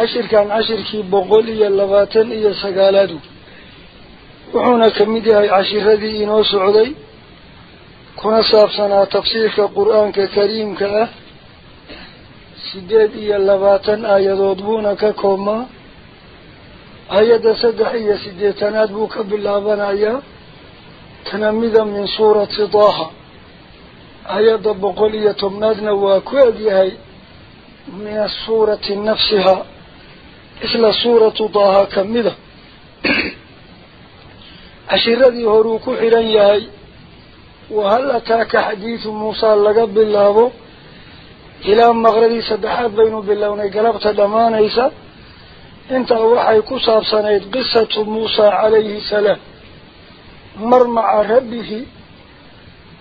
عشر كان عشر كي بقولي اللغاتن إيا سقالادو. وحونا كميدي عشر هذه إنو سعودي. كنا سابسنا تفسير القرآن كريم كأه سيديد إيا اللغاتن آيادود بونا ككوما آياد سدح إيا سيديتناد بوك باللابان آياد تنمذا من سورة طه. آيات بقولية تمنادنا وكواديهي من السورة إسلا سورة طه كمذا عشيردي هروك حران يهي وهل أتاك حديث موسى لقب الله إلى مغربي سدحات بينه بالله ونقلبت دمان إيسا. إنت وحي كساب سنيد قصة موسى عليه السلام. مر مع ربه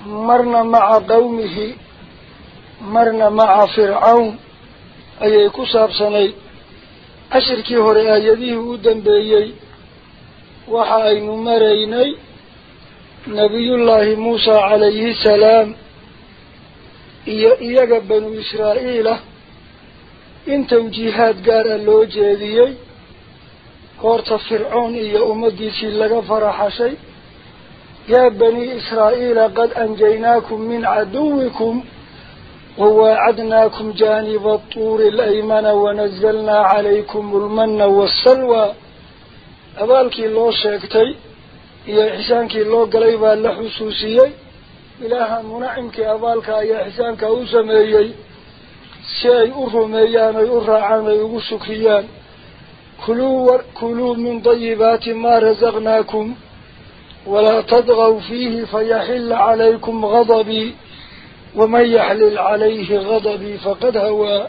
مرنا مع قومه مرنا مع فرعون. أي كساب سني أشركي هوري آياته ودن بيي وحاين مريني نبي الله موسى عليه السلام إياق بنو إسرائيل إن توجيهات قال اللو جيديي هورت فرعون إيا أمدي سيلغا فرح شيء يا بني إسرائيل قد أنجيناكم من عدوكم وواعدناكم جانب الطور الأيمن ونزلنا عليكم المن والسلوى. أبالكي الله شاكتي يا حسانكي الله قليبا لحسوسيي. إلها منعمك أبالك يا حسانك أوسميي. سي أرميان يرعان يغسكيان كلوا, كلوا من طيبات ما رزقناكم. ولا تضغوا فيه فيحل عليكم غضبي. ومن يحلل عليه غضبي فقد هوى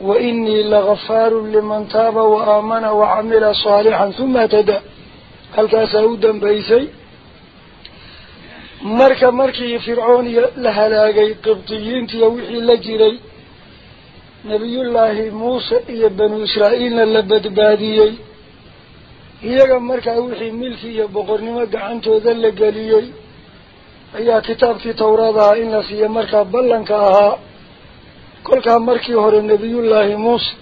وإني لغفار لمن تاب وآمن وعمل صالحا ثم تدى هل كاسودا بيسي؟ مركا مركي فرعون لهلاقي قبطيين تيوحي لجري نبي الله موسى يا بنو إسرائيل لبد باديي. iyaga markaa wixii milki iyo boqornimo gacantooda la geliyey أي كتاب في توراة إن سي مركا بلنكا كل كان مركي هور النبي الله موسى.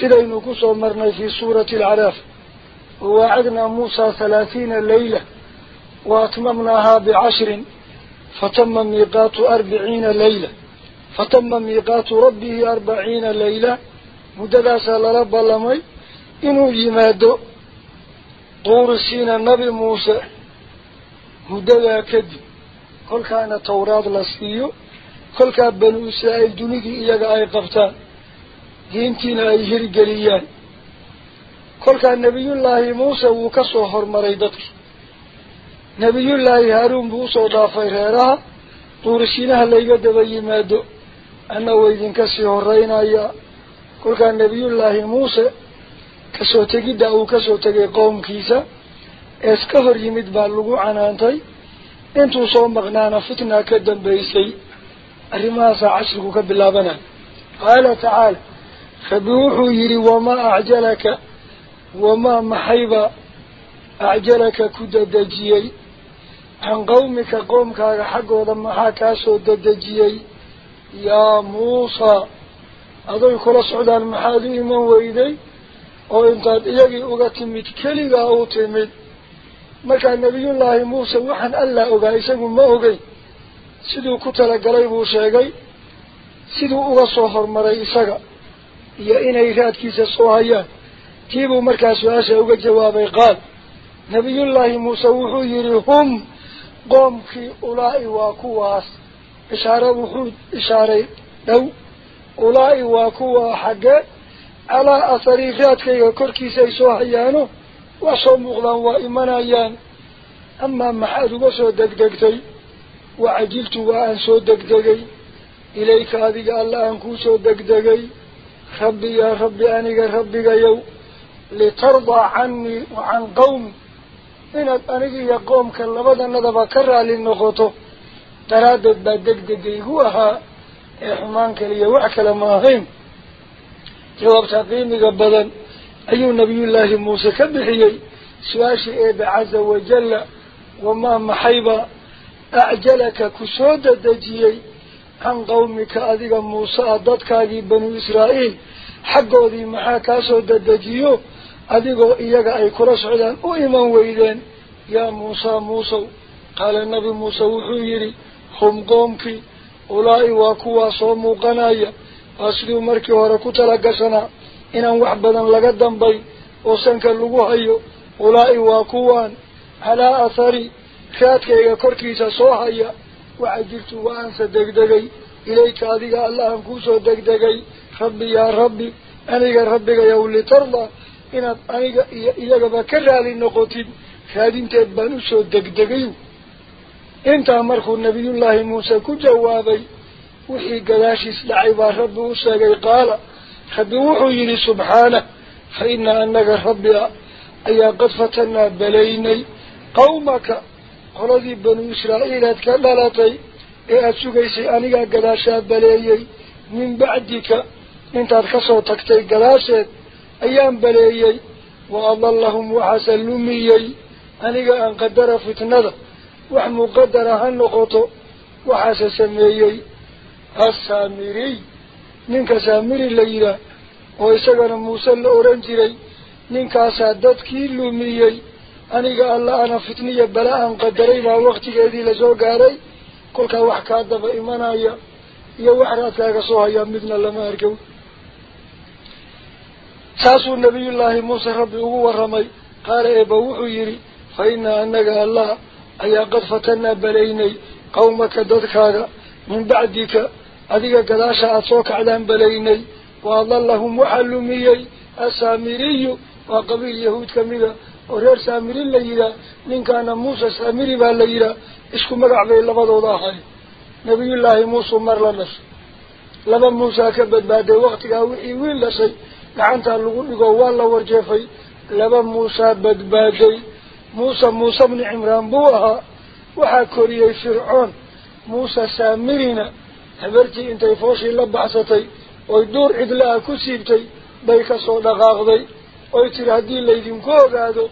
سيدين قصو مرنا في سورة العراف. ووعدنا موسى ثلاثين ليلة. واتممناها بعشر. فتم ميقات أربعين ليلة. فتم ميقات ربه أربعين ليلة. مدلا سأل رب الله مي إنو يماد طور سين النبي موسى. مدلسة كذب كل كان توراة لسيو؟ كل كان بنو إسرائيل دونيكي إياقا أي قفتان دينتنا أي هرقليان. كل كان نبي الله موسى وكسو هرمريدتك؟ نبي الله هارون بوسو ضافي ريرها طور سينا هلا يقدب يمادو أنا ويدين كسي هرينا يا كل كان نبي الله موسى tegay qowmkiisa ees ka hor yimid baa lagu canaantay arrimahaasaa cashrigu ka bilaabanaya qaala tacaala rabbi wuxuu yidhi wamaa acjalaka wamaa maxayba acjalaka ku dadejiyey can qawmika qoomkaaga xaggooda maxaa kaasoo dadejiyey yaa muusaa aday kula socdaan maxaad u iman weyday oo intaad iyagii uga timid keligaa u timid ma ogey siduu ku talagalay buu sheegay siduu uga soo hormaray isaga iyo inay raadkiisa soo hayaan tiibuu markaa su-aasha uga jawaabay qaal nabiyullaahi muuse wuxuu yidhi hum qoomkii ulaa'i waa kuwaas ishaare wuxuu ishaaray dhow ulaa'i waa kuwaa xaggee calaa athari raadkayga korkiisa ay soo hayaano uga soo degdegtay wacajiltu waa aan soo degdegay ilayka adiga alla aan kuu soo degdegay rabbi yaa rabbi aniga rabbigayow litardaa canii wa can qawmi inaad aniga iyo qoomka labadanadaba ka raali noqoto daraaddeed baa degdegaygu ahaa ee xumaan kaliya wax kale ma ahayn jawaabtaa qiimiga badan ayuu nabiyullaahi muuse ka bixiyey su-aashii eebe caza wajalla wamaa maxayba acjalaka ku soo dadejiyey can qawmika adiga muuse ah dadkaagii banu israa'iil xaggoodii maxaa kaa soo dadejiyo adigoo iyaga ay kula socdaan u iman weydeen yaa muusaa muusow qaala nabi muuse wuxuu yidhi hum qoomkii ulaa'i waa kuwaa soo muuqanaya inaan wax badan laga dambay oo sanka lagu hayo ulaa'i waa kuwaan calaa athari raadkayga korkiisa wacajirtu waa aansa degdegay ilayka adiga allahan kuusoo degdegay rabbi yaa rabbi aniga rabbigayow litardaa inaad aniga iyo iyagaba ka raali noqotid raadinteed baan usoo degdegay intaa markuu nabiyullaahi muuse ku jawaabay wixii gadaashiis dhacay baa rabbi فبوحو يلي سبحانه فإن أنك ربي أي قد فتنا بليني قومك قلدي بنو إسرائيل أتكاللاتي أتسوكيسي أنك قداشا بليني من بعدك انت أتكسو تكتي قداشت أيام بليني وأن اللهم وحسى اللمي أنك أنقدر فتنه وحمقدر هنقطه وحسى سميني السامري isagana muuse la odhan jiray ninkaasaa dadkii lumiyey aniga alla ana fitniya bala aan qadaray baa waktigeedii lasoo gaaray kolkaa wax kaa daba imanaya iyo wax raadkaaga soo hayaa midna lama arkow saasuu nabiyullaahi muuse rabbi ugu warramay qaala eeba wuxuu yidhi fa inaa annaga allah ayaa qad fatanaa balaynay qawmaka dadkaaga min bacdika waxaa lumiyey assaamiriyu waa qabiil yahuud kamida oo reer saamiri la yidhaah ninkaana muuse saamiri baa la yidhaah isku magac bay labadooda ahay nabiyullaahi muuseu mar la dhashay laba muusaa ka badbaaday waktigaa wixii wiil dhashay gacantaa lagu dhigo waa la warjeefay laba muusaa badbaaday muuse muuse bni cimraan buu ahaa waxaa koriyey fircoon muuse saamirina bay kasoo dhaqaaqday oy tiri haddii laydinku ogaado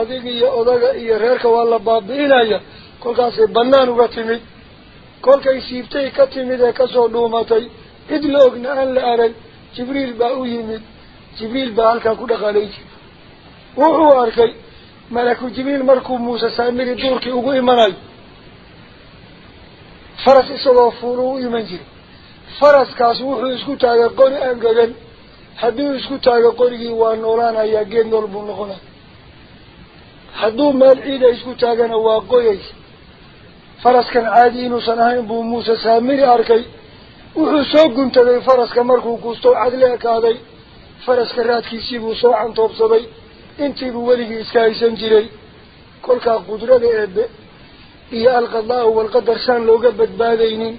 adiga iyo odaga iyo reerka waa la baabi'inaya kolkaasay bannaan uga timid kolkay siibtay ka timid ee kasoo dhuumatay cid la ogna aan la arag jibriil baa u yimid jibriil baa halkaa ku dhaqaalay jira wuxuu arkay malaku jibriil markuu muuse saamiri duurkii ugu imanayo u iman jiray faraskaas wuxuu isku taagay qori angegan hadduu isku taago qorigii waa noolaanayaa geed nool buu noqonaya hadduu meel ciida isku taagana waa qoyaysa faraskan caadi inuusan ahayn buu muuse saamiri arkay wuxuu soo guntaday faraska markuu kuustoo cadle ekaaday faraska raadkiisii buu soo cantoobsaday intiibuu weligii iska haysan jiray kolkaa qudrada eebe saan looga badbaadaynin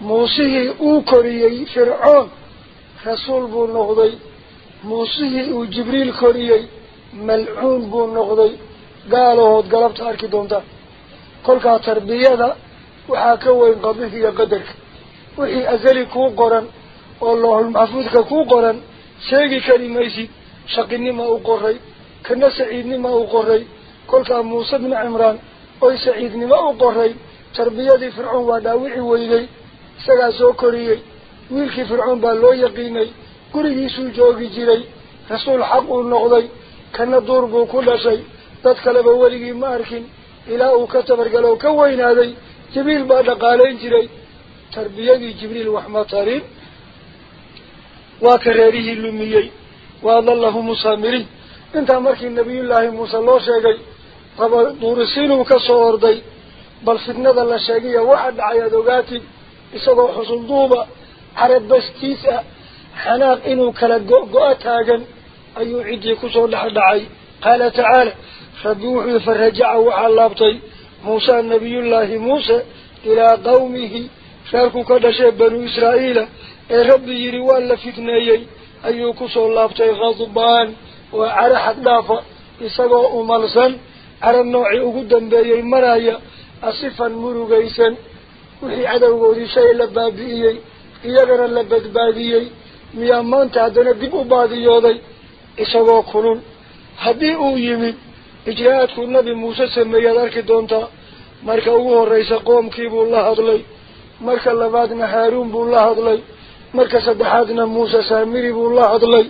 muusihii uu koriyey fircoon rasuul buu noqday muusihii uu jibriil koriyey malcuun buu noqday gaalahood galabta arki doontaan kolkaa tarbiyada waxaa ka weyn qadihi iyo qadarka wixii azali kuu qoran oo loohul maxfuudka kuu qoran sheegi kari maysid shaqinima u qoray kana saciidnima u qoray kolkaa muuse bni cimraan fircoon baa loo yaqiinay gurigiisuu joogi jiray rasuul xaq uu noqday kana duur buu ku dhashay dad kaleba weligii ma arkin ilaa uu ka tabargalo ka weynaaday jibriil baa dhaqaalayn jiray tarbiyadii jibriil wax ma tarin waa ka reerihii lumiyey wa adallahu musaamiriin intaa markii nabiyullaahi muuse loo sheegay raba ورسيلوا كصور دي بل في النظر الشيقية وعد عيادوغاتي إصدوح صندوبة حرد بستيسة حناق إنو كالقوء قواتاقا أيو عدي كصور لحدعي قال تعالى فدوح فرجع وحلابطي موسى النبي الله موسى إلى قومه. شاركو كدشي بنو إسرائيل أي ربي يريوال فتنيي أيو كصور لحدعي غضبان وعرحت دافة إصدوح ملسان cara noocii ugu dambeeyey maraya asifan murugaysan wixii cadowgoodii shay la baabi'iyey iyagana la badbaadiyey miyaa maanta haddana dib u baadiyooday isagoo kulul haddii uu yimid ijraa'aadkuu nabi muuse sameeyaad arki doontaa marka ugu horraysa qoomkii buu la hadlay marka labaadna haaruun buu la hadlay marka saddexaadna muuse saamiri buu la hadlay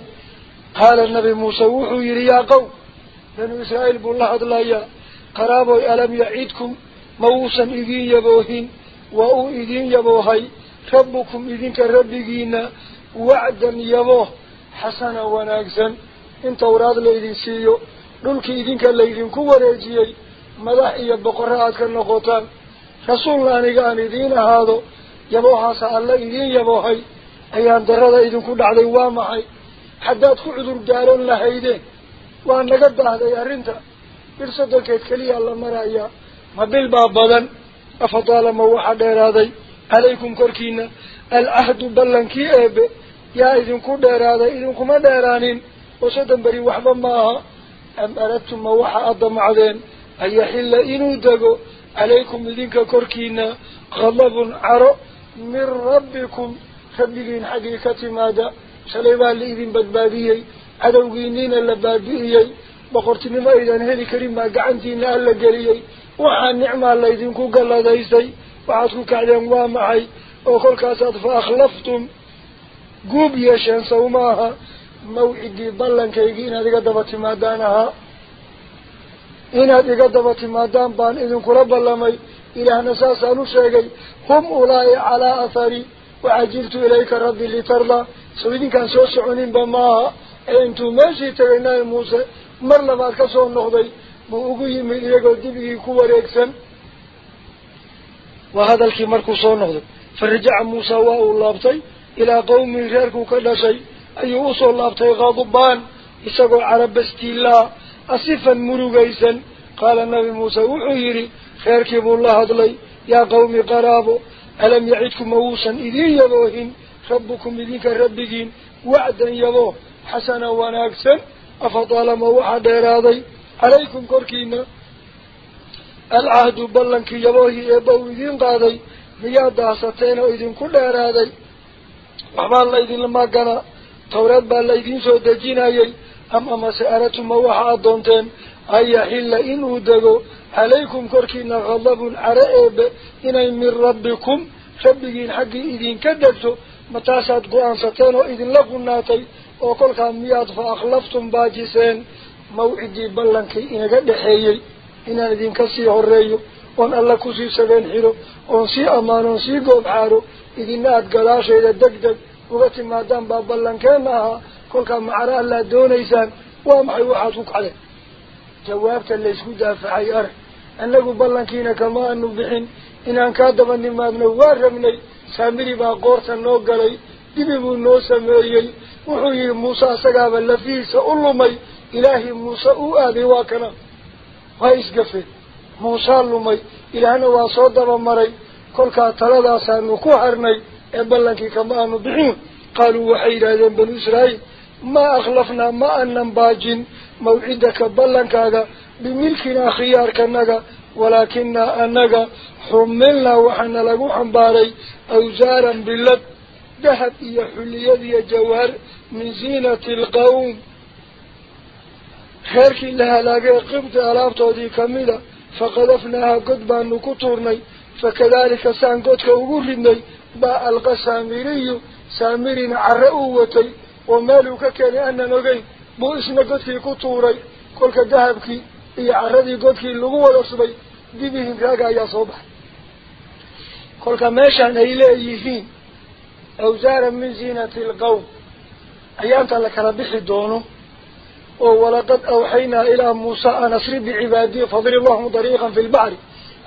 qaala nabi muuse wuxuu yidhi yaa qowm banuu israa'iil buu la hadlayaa qaraaboy alam yacidkum ma uusan idiin yaboohin waa uu idiin yaboohay rabbukum idinka rabbigiina wacdan yabooh xasana wanaagsan in tawraad laydin siiyo dhulkii idinka laydinku wareejiyey madax iyo boqorro aad ka noqotaan rasuulna aniga aan idiin ahaado yaboohaasa alla idiin yaboohay ayaan darada idinku dhacday keliyaa la marayaa ma bil baa badan afadaalama waxaa dheeraaday calaykum korkiina alcahdu ballankii eebe yaa idinku dheeraaday idinkuma dheeraanin oo soddon beri waxba ma aha am aradtum ma waxa aad damacdeen an yaxilla inuu dego calaykum idinka korkiina khadabun caro min rabbikum rabbigiin xaggii ka timaada shalay baa la idin badbaadiyey karin baa gacantiina alla geliyey waxaa nicmaa laydinku galladaystay waxaad ku kacdeen waa maxay oo kolkaasaad fa akhlaftum guub yeesheen saw maaha mawcidii ballankaygii inaad iga daba timaadaan ahaa inaad iga daba timaadaan baan idinkula ballamay ilaahna saasaan u sheegay hum ulaa'i calaa athari wacajiltu ilayka rabbi litardaa soo idinkaan soo soconinba maaha ee أنتو ما سيترين موسى مر لما كسر النخبي موجي من يقدر يكبر يكسن وهذا الكمر كسر النخبي فرجع موسى وهو لابطي إلى قوم غيرك كل شيء أي وصل لابطي غضبان يسقوا عرب استيلا أصفا مرغيسا قال النبي موسى وحيري خيرك الله هذلي يا قوم قرابو ألم يعدكم موسى إذين يضوهن ربكم إذينك ربكين وعدا يضوه wanaagsan afadaalama waxaa dheeraaday calaykum korkiina alcahdu ballankii yaboohii eebba uu idiin qaaday miyaad daasateen oo idinku dheeraaday waxbaa laydinla maganaa tawreed baa laydiin soo dejinayay am amase aratuma waxa aad doonteen an yaxilla inuu dego calaykum korkiina khadabun care eebe inay min rabbikum rabbigiin xaggii idinka degto ma taasaad go-aansateen oo idinla qunaatay oo kolkaa miyaad fa akhlaftum baajiseen mawcidii ballankii inaga dhexeeyey inaan idinka sii horeeyo oon alla kusii sabeen xiro oon sii ammaano oon sii goob xaaro idina aada gadaashayda deg deg uga timaadaan baa ballankeenna ahaa kolkaa macaro allaad doonaysaan waa maxay waxaad ku kacdeen jawaabta laysku daafacay arag annagu ballankiina kama aanu bixin inaan kaa daba nimaadno waa rabnay saamiri baa qoorta noo galay dibi buu noo sameeyey u lumay ilaahii muuse u aaday waa kana waa isgafeen muusaa lumay ilaahna waa soo dabamaray kolkaa taladaasaanu ku harnay ee ballankii kama aanu bixin qaaluu waxay yidhaahdeen banu israa'iil maa akhlafnaa ma anan baajin mawcidaka ballankaaga bimilkinaa khiyaarkanaga walaakinaa anaga xumilnaa waxaana lagu xambaaray awsaaran bilad ذهب يا حليه يا جوهر من زينة القوم. خيرك لها لاقي قبط الاف تودي كاملة فقذفناها قطبا نكتورني فكذلك سان قطك وغرني باء ألقى سامري سامر عرؤوتي ومالك كان أن نغي بو اسم قطك كتوري كل ذهبك يا عردي قطك لغو ولصبي دي بهم راقا يا صبح. كل ماشى نيله يهين. Ilaa muusa an asri bicibaadiyi fadrib lahum dariiqan fi lbaxri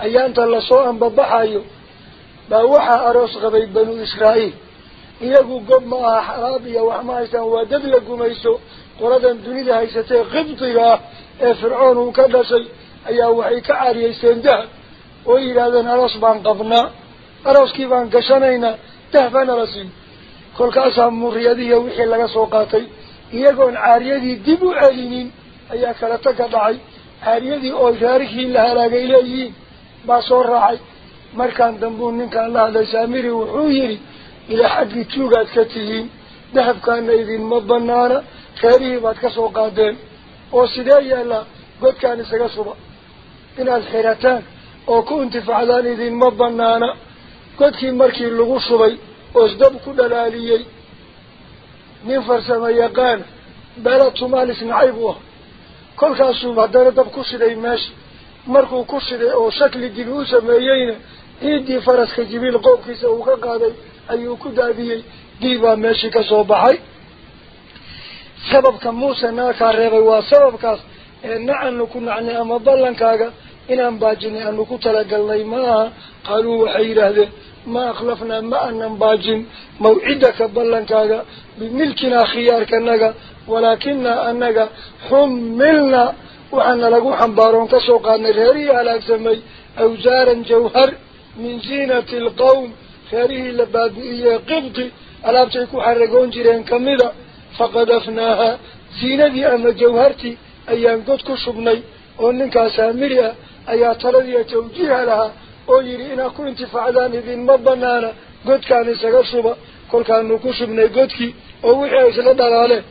ayaanta lasoo anbabaxayo baa waxaa aroos qabay banu israa'iil iyagu gob ma aha xaraab iyo wax ma haystaan waa dad la gumaysto qoladan dunida haysatee qibdiga ah ee fircoon uu ka dhashay ayaa waxay ka caariyeysteen dahab oo yidhaahdeen aroos baan qabnaa arooskii baan gashanaynaa iyagoon caariyadii dib u celinin ayaa kala taga dhacay caariyadii oo raarikii la halaagay leeyihiin baa soo raacay markaan dambuu ninkaan la hadlay saamiri wuxuu yidhi ilaa xaggii tuugaad ka tihiin dahabkaana idinma banaana reerihii baad ka soo qaadeen oo sidee yaallaa godkaan isaga suba inaad xirataan oo ku intifacdaan idinma banaana farsamo yaqaana beela tumaalis nacayb u ah kolkaasuu haddana dab ku shiday meesha markuu ku shiday oo shakli dibi u sameeyeyna ciiddii faraska jibiil qoobkiisa uu ka qaaday ayuu ku daadiyey diibaa meeshii ka soo baxay sababka muuse naakaa reebay waa sababkaas ee nacanu ku nacnay ama ballankaaga inaan baajinay aanu ku talagalnay ma aha qaaluu waxay yidhaahdeen ma akhlafnaa ma anan baajin mawcidaka ballankaaga bimilkinaa khiyaarkanaga walaakinaa annaga xumilna waxaana lagu xambaaroon ka soo qaadnay reerihii halaagsamay awsaaran jawhar min ziinati alqawm reerihii la baabi'iyey qibdi alaabtay ku xaragoon jireen kamida faqadafnaaha ziinadii ama jawhartii ayaan god ku shubnay oo ninkaas saamiri ah oo yidhi inaad ku intifaacdaan idinma banaana godkaan isaga shuba kolkaanu ku shubnay godkii oo wixii ay isla dhalaaleen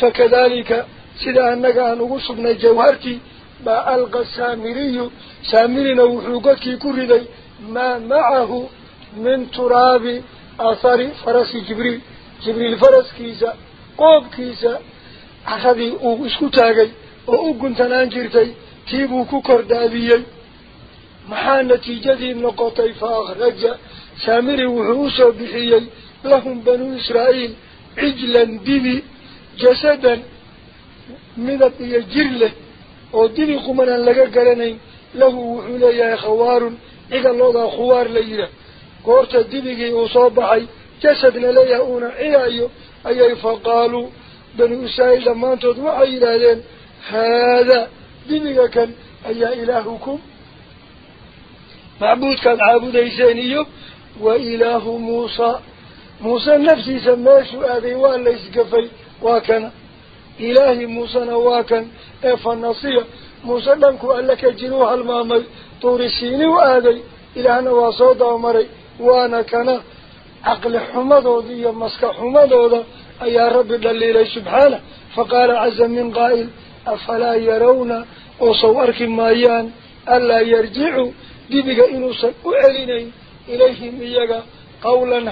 fakadalika sida annaga aan ugu shubnay jawhartii baa alqa saamiriyu saamirina wuxuu godkii ku riday maa macahu min turaabi athari farasi jibriil jibriil faraskiisa qoobkiisa caradii uu isku taagay oo u guntanaan jirtay tii buu ku kordaadiyey محان نتيجته النقطي فأخرج سامري وحوسة بحيي لهم بنو إسرائيل عجلا ديبي جسدا مدد يجرل وديني قمنا لقى قلنين له وحولي يا خوار. إذا الله خوار ليلة. قرت ديبي وصابعي جسدنا ليهون إيايو أي فقالوا بنو إسرائيل ما انتظروا عيلا هذا ديبي كان. أي إلهكم. معبود كان عابد إيسانيو وإله موسى. موسى نفسي سماشو أذي وأن ليس كفي وكان إله موسى نواكن. إفا النصية. موسى لنكو أن لك جنوها المامي طور السيني وآذي إله نواصود أمري وأنا كان عقل حمده ذي مسك حمده ذي أي رب الليل سبحانه. فقال عز من قائل أفلا يرون وصورك مايان. ألا يرجعوا.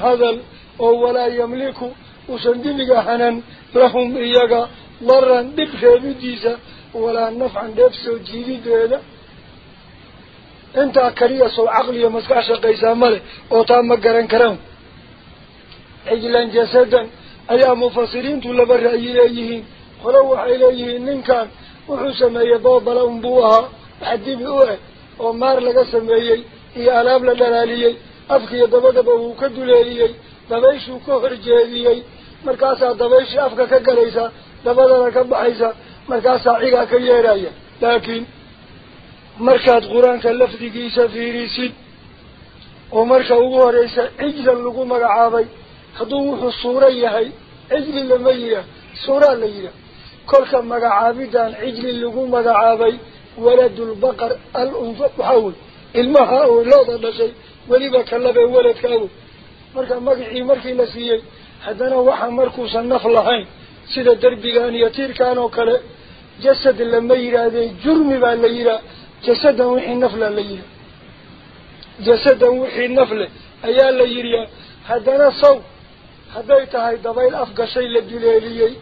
Hadal oo walaa yamliku uusan dibiga hanan lahum iyaga daran dhib reebidiisa walaa nafcan dheef soo jiidideeda intaa kaliya sow caqliyo maskax shaqaysaa male oo taa ma garan karaan cijlan jasadan ayaa mufasiriintu laba ra'yi leeyihiin qolo waxay leeyihiin ninkan wuxuu sameeyey boobala unbuu ahaa wax dibi u eg dhalaaliyey afkiiyo dabadaba uu ka duleeliyey dabayshuu ka horjeediyey markaasaa dabayshii afka ka galaysa dabadana ka baxaysa markaasaa cigaa ka yeeraya laakiin markaad qur-aanka lafdigiisa fiirisid oo marka ugu horeysa cijlan lagu magacaabay hadduu wuxuu suuro yahay cijli lama yihaah suuraa la yihaah kolka magacaabidan cijli lagu magacaabay ilmaha oo looda dhashay weliba kalabe weladkaago marka magacii markii la siiyey haddana waxa markuusan naf lahayn sida derbigan iyo tiirkan oo kale jasad lama yidhaahdee jurmi baa la yidhaah jasadan wixii nafla la yidhaah jasadan wixii naf leh ayaa la yidhiyaa haddana saw hadday tahay dabayl afgashay la duleeliyey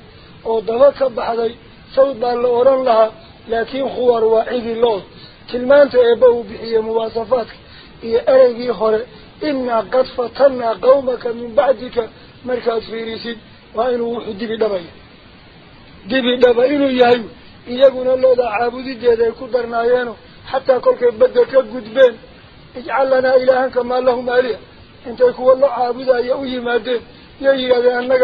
oo daba ka baxday sawd baa la odhan lahaa waa cidi lood tilmaanta eebba uu bixiyey muwaasafaadka iyo ereygii hore إنا قد فتنا قومك من بعدك مركز فيريسيد وإنه وحو دبي دبي دبي إنه يهيو إيقنا الله دا عابدي ديدا يكدر نايانو حتى كل كيبدك قدبين اجعل لنا إلها كما لهم آلهة انت يكون الله عابدا يأوي مادين يجي هذا أننا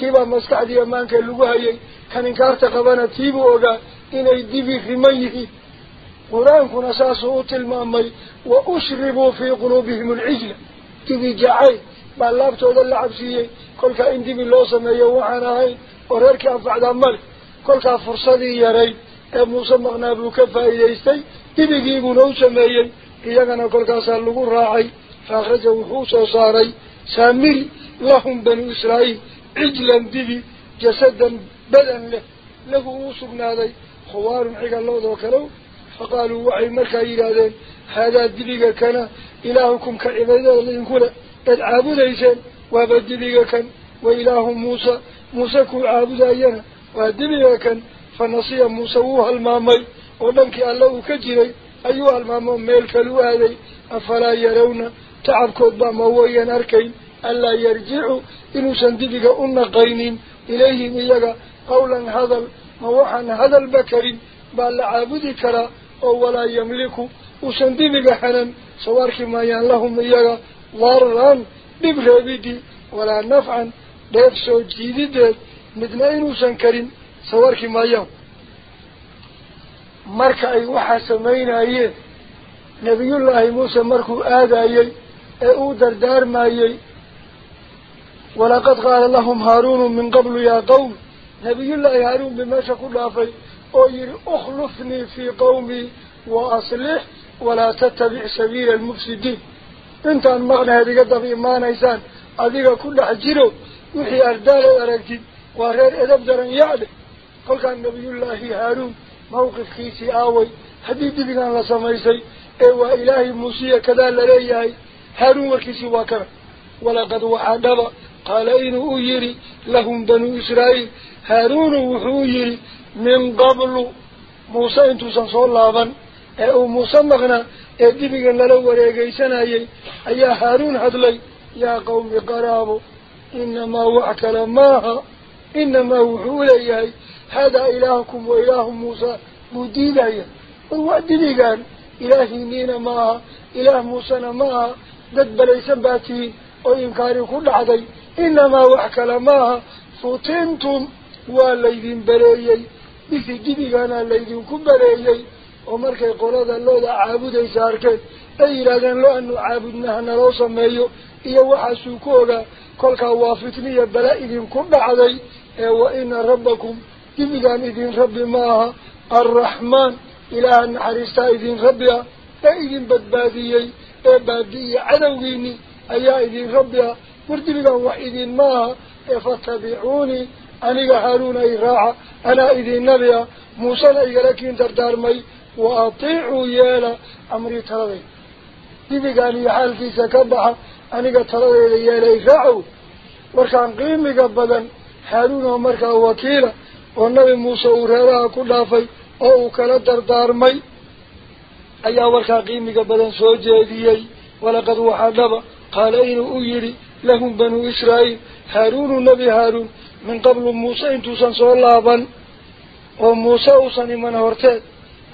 كيبا مسكعدي أمانك اللقوها يي كان إنكارت قبانا تيبو أغا إنا يدبي رميه قرآن كنا ساسو تلمامي وأشربوا في قلوبهم العجل تبي جعي بلابتو ذا العبسية كل كان دبي الله سميه وحانا هاي وريرك أنفعد أمالك كل كان فرصدي يري موسى مغنابو كفا إليستي دبي جيبو نو سميه إيانا كل كان سألقوا راعي فأخرجه وحوصة صاري سامري لهم بنو إسرائيل عجلا دبي جسدا بدن له له وصبنا ذي خوار حق الله ذوكرو فقالوا وحي مركا إلى هذا الدبيق كان إلهكم كعبادة الذين كنا العابد إيسان وهذا الدبيق كان وإله موسى موسى كو عابد أينا والدبيق كان فنصي موسى وها المامي ولنك الله كجري أيها المامي ميلك الوهدي أفلا يرون تعب كودبا مويا أركين ألا يرجعوا إنو سندبك أن قينين إليهم إياك قولا هذا موحا هذا البكر بل عابد كرا أو ولا يملك. وسندبك حنا سوارك ما يان لهم إياك ضررا ببغبدي ولا نفعا. ديفسو جيدد مدنا إنو سنكرين سوارك ما يان. marka ay waxa sameynayeen nabiyullaahi muuse markuu aadayey ee uu dardaarmayey ولقد قال لهم هارون من قبل يا قوم نبي الله هارون بما شكل أفي أير أخلفني في قومي وأصلح ولا تتبع سبيل المفسدين. انت المغنى مغنى هذه قدر ما نيسان أذيك كل حجره وحي أردال أردال وغير أدب درن يعد قل كان نبي الله هارون موقف خيسي آوي حديد بنا لسميسي إيوا إلهي موسيقى كذا لليهي هارون وكيسي واكرا ولقد وحادبا qaala inuu u yidhi lahum banuu israa'iil haaruunu wuxuu yidhi min qablu muuse intuusan soo laaban ee uu muuse maqnaa ee dibigan lala wareegaysanayay ayaa haaruun hadlay yaa qawmi qaraabo inamaa wax kale maaha inamaa wuxuu uleeyahay haadaa ilaahukum wa ilaahu muusa buu diidaya war waa dibigaan ilaahiiniina maaha ilaah muusena maaha dad balaysan baa tihiin oo inkaari ku dhacday inamaa wax kale maaha futintum waa laydin bareeyey bisi dibigaana laydinku bareeyey oo markay qolada looda caabudaysa arkeen ay yidhaahdeen lo anu caabudnaha naloo sameeyo iyo waxaasuu ku ogaa kolkaa waa fitniya bala idinku dhacday ee wa ina ah ah raaca anaa idin nabi ah muusena igala kiin dardaarmay wa atiicuu yeela amrii taladayda dibigaan iyo xaalkiisa ka baxa aniga taladeeda yeelay raacow warkaan qiimiga badan haaruun oo markaa wakiila oo nabi muuse uu reeraha ku dhaafay oo uu kala dardaarmay ayaa warkaa qiimiga badan soo jeediyey walaqad waxaa dhaba qaala inuu u yidhi لهم بنو إسرائيل هارون النبي هارون من قبل موسى انتو سنصر الله بن وموسى وصني من هرتاد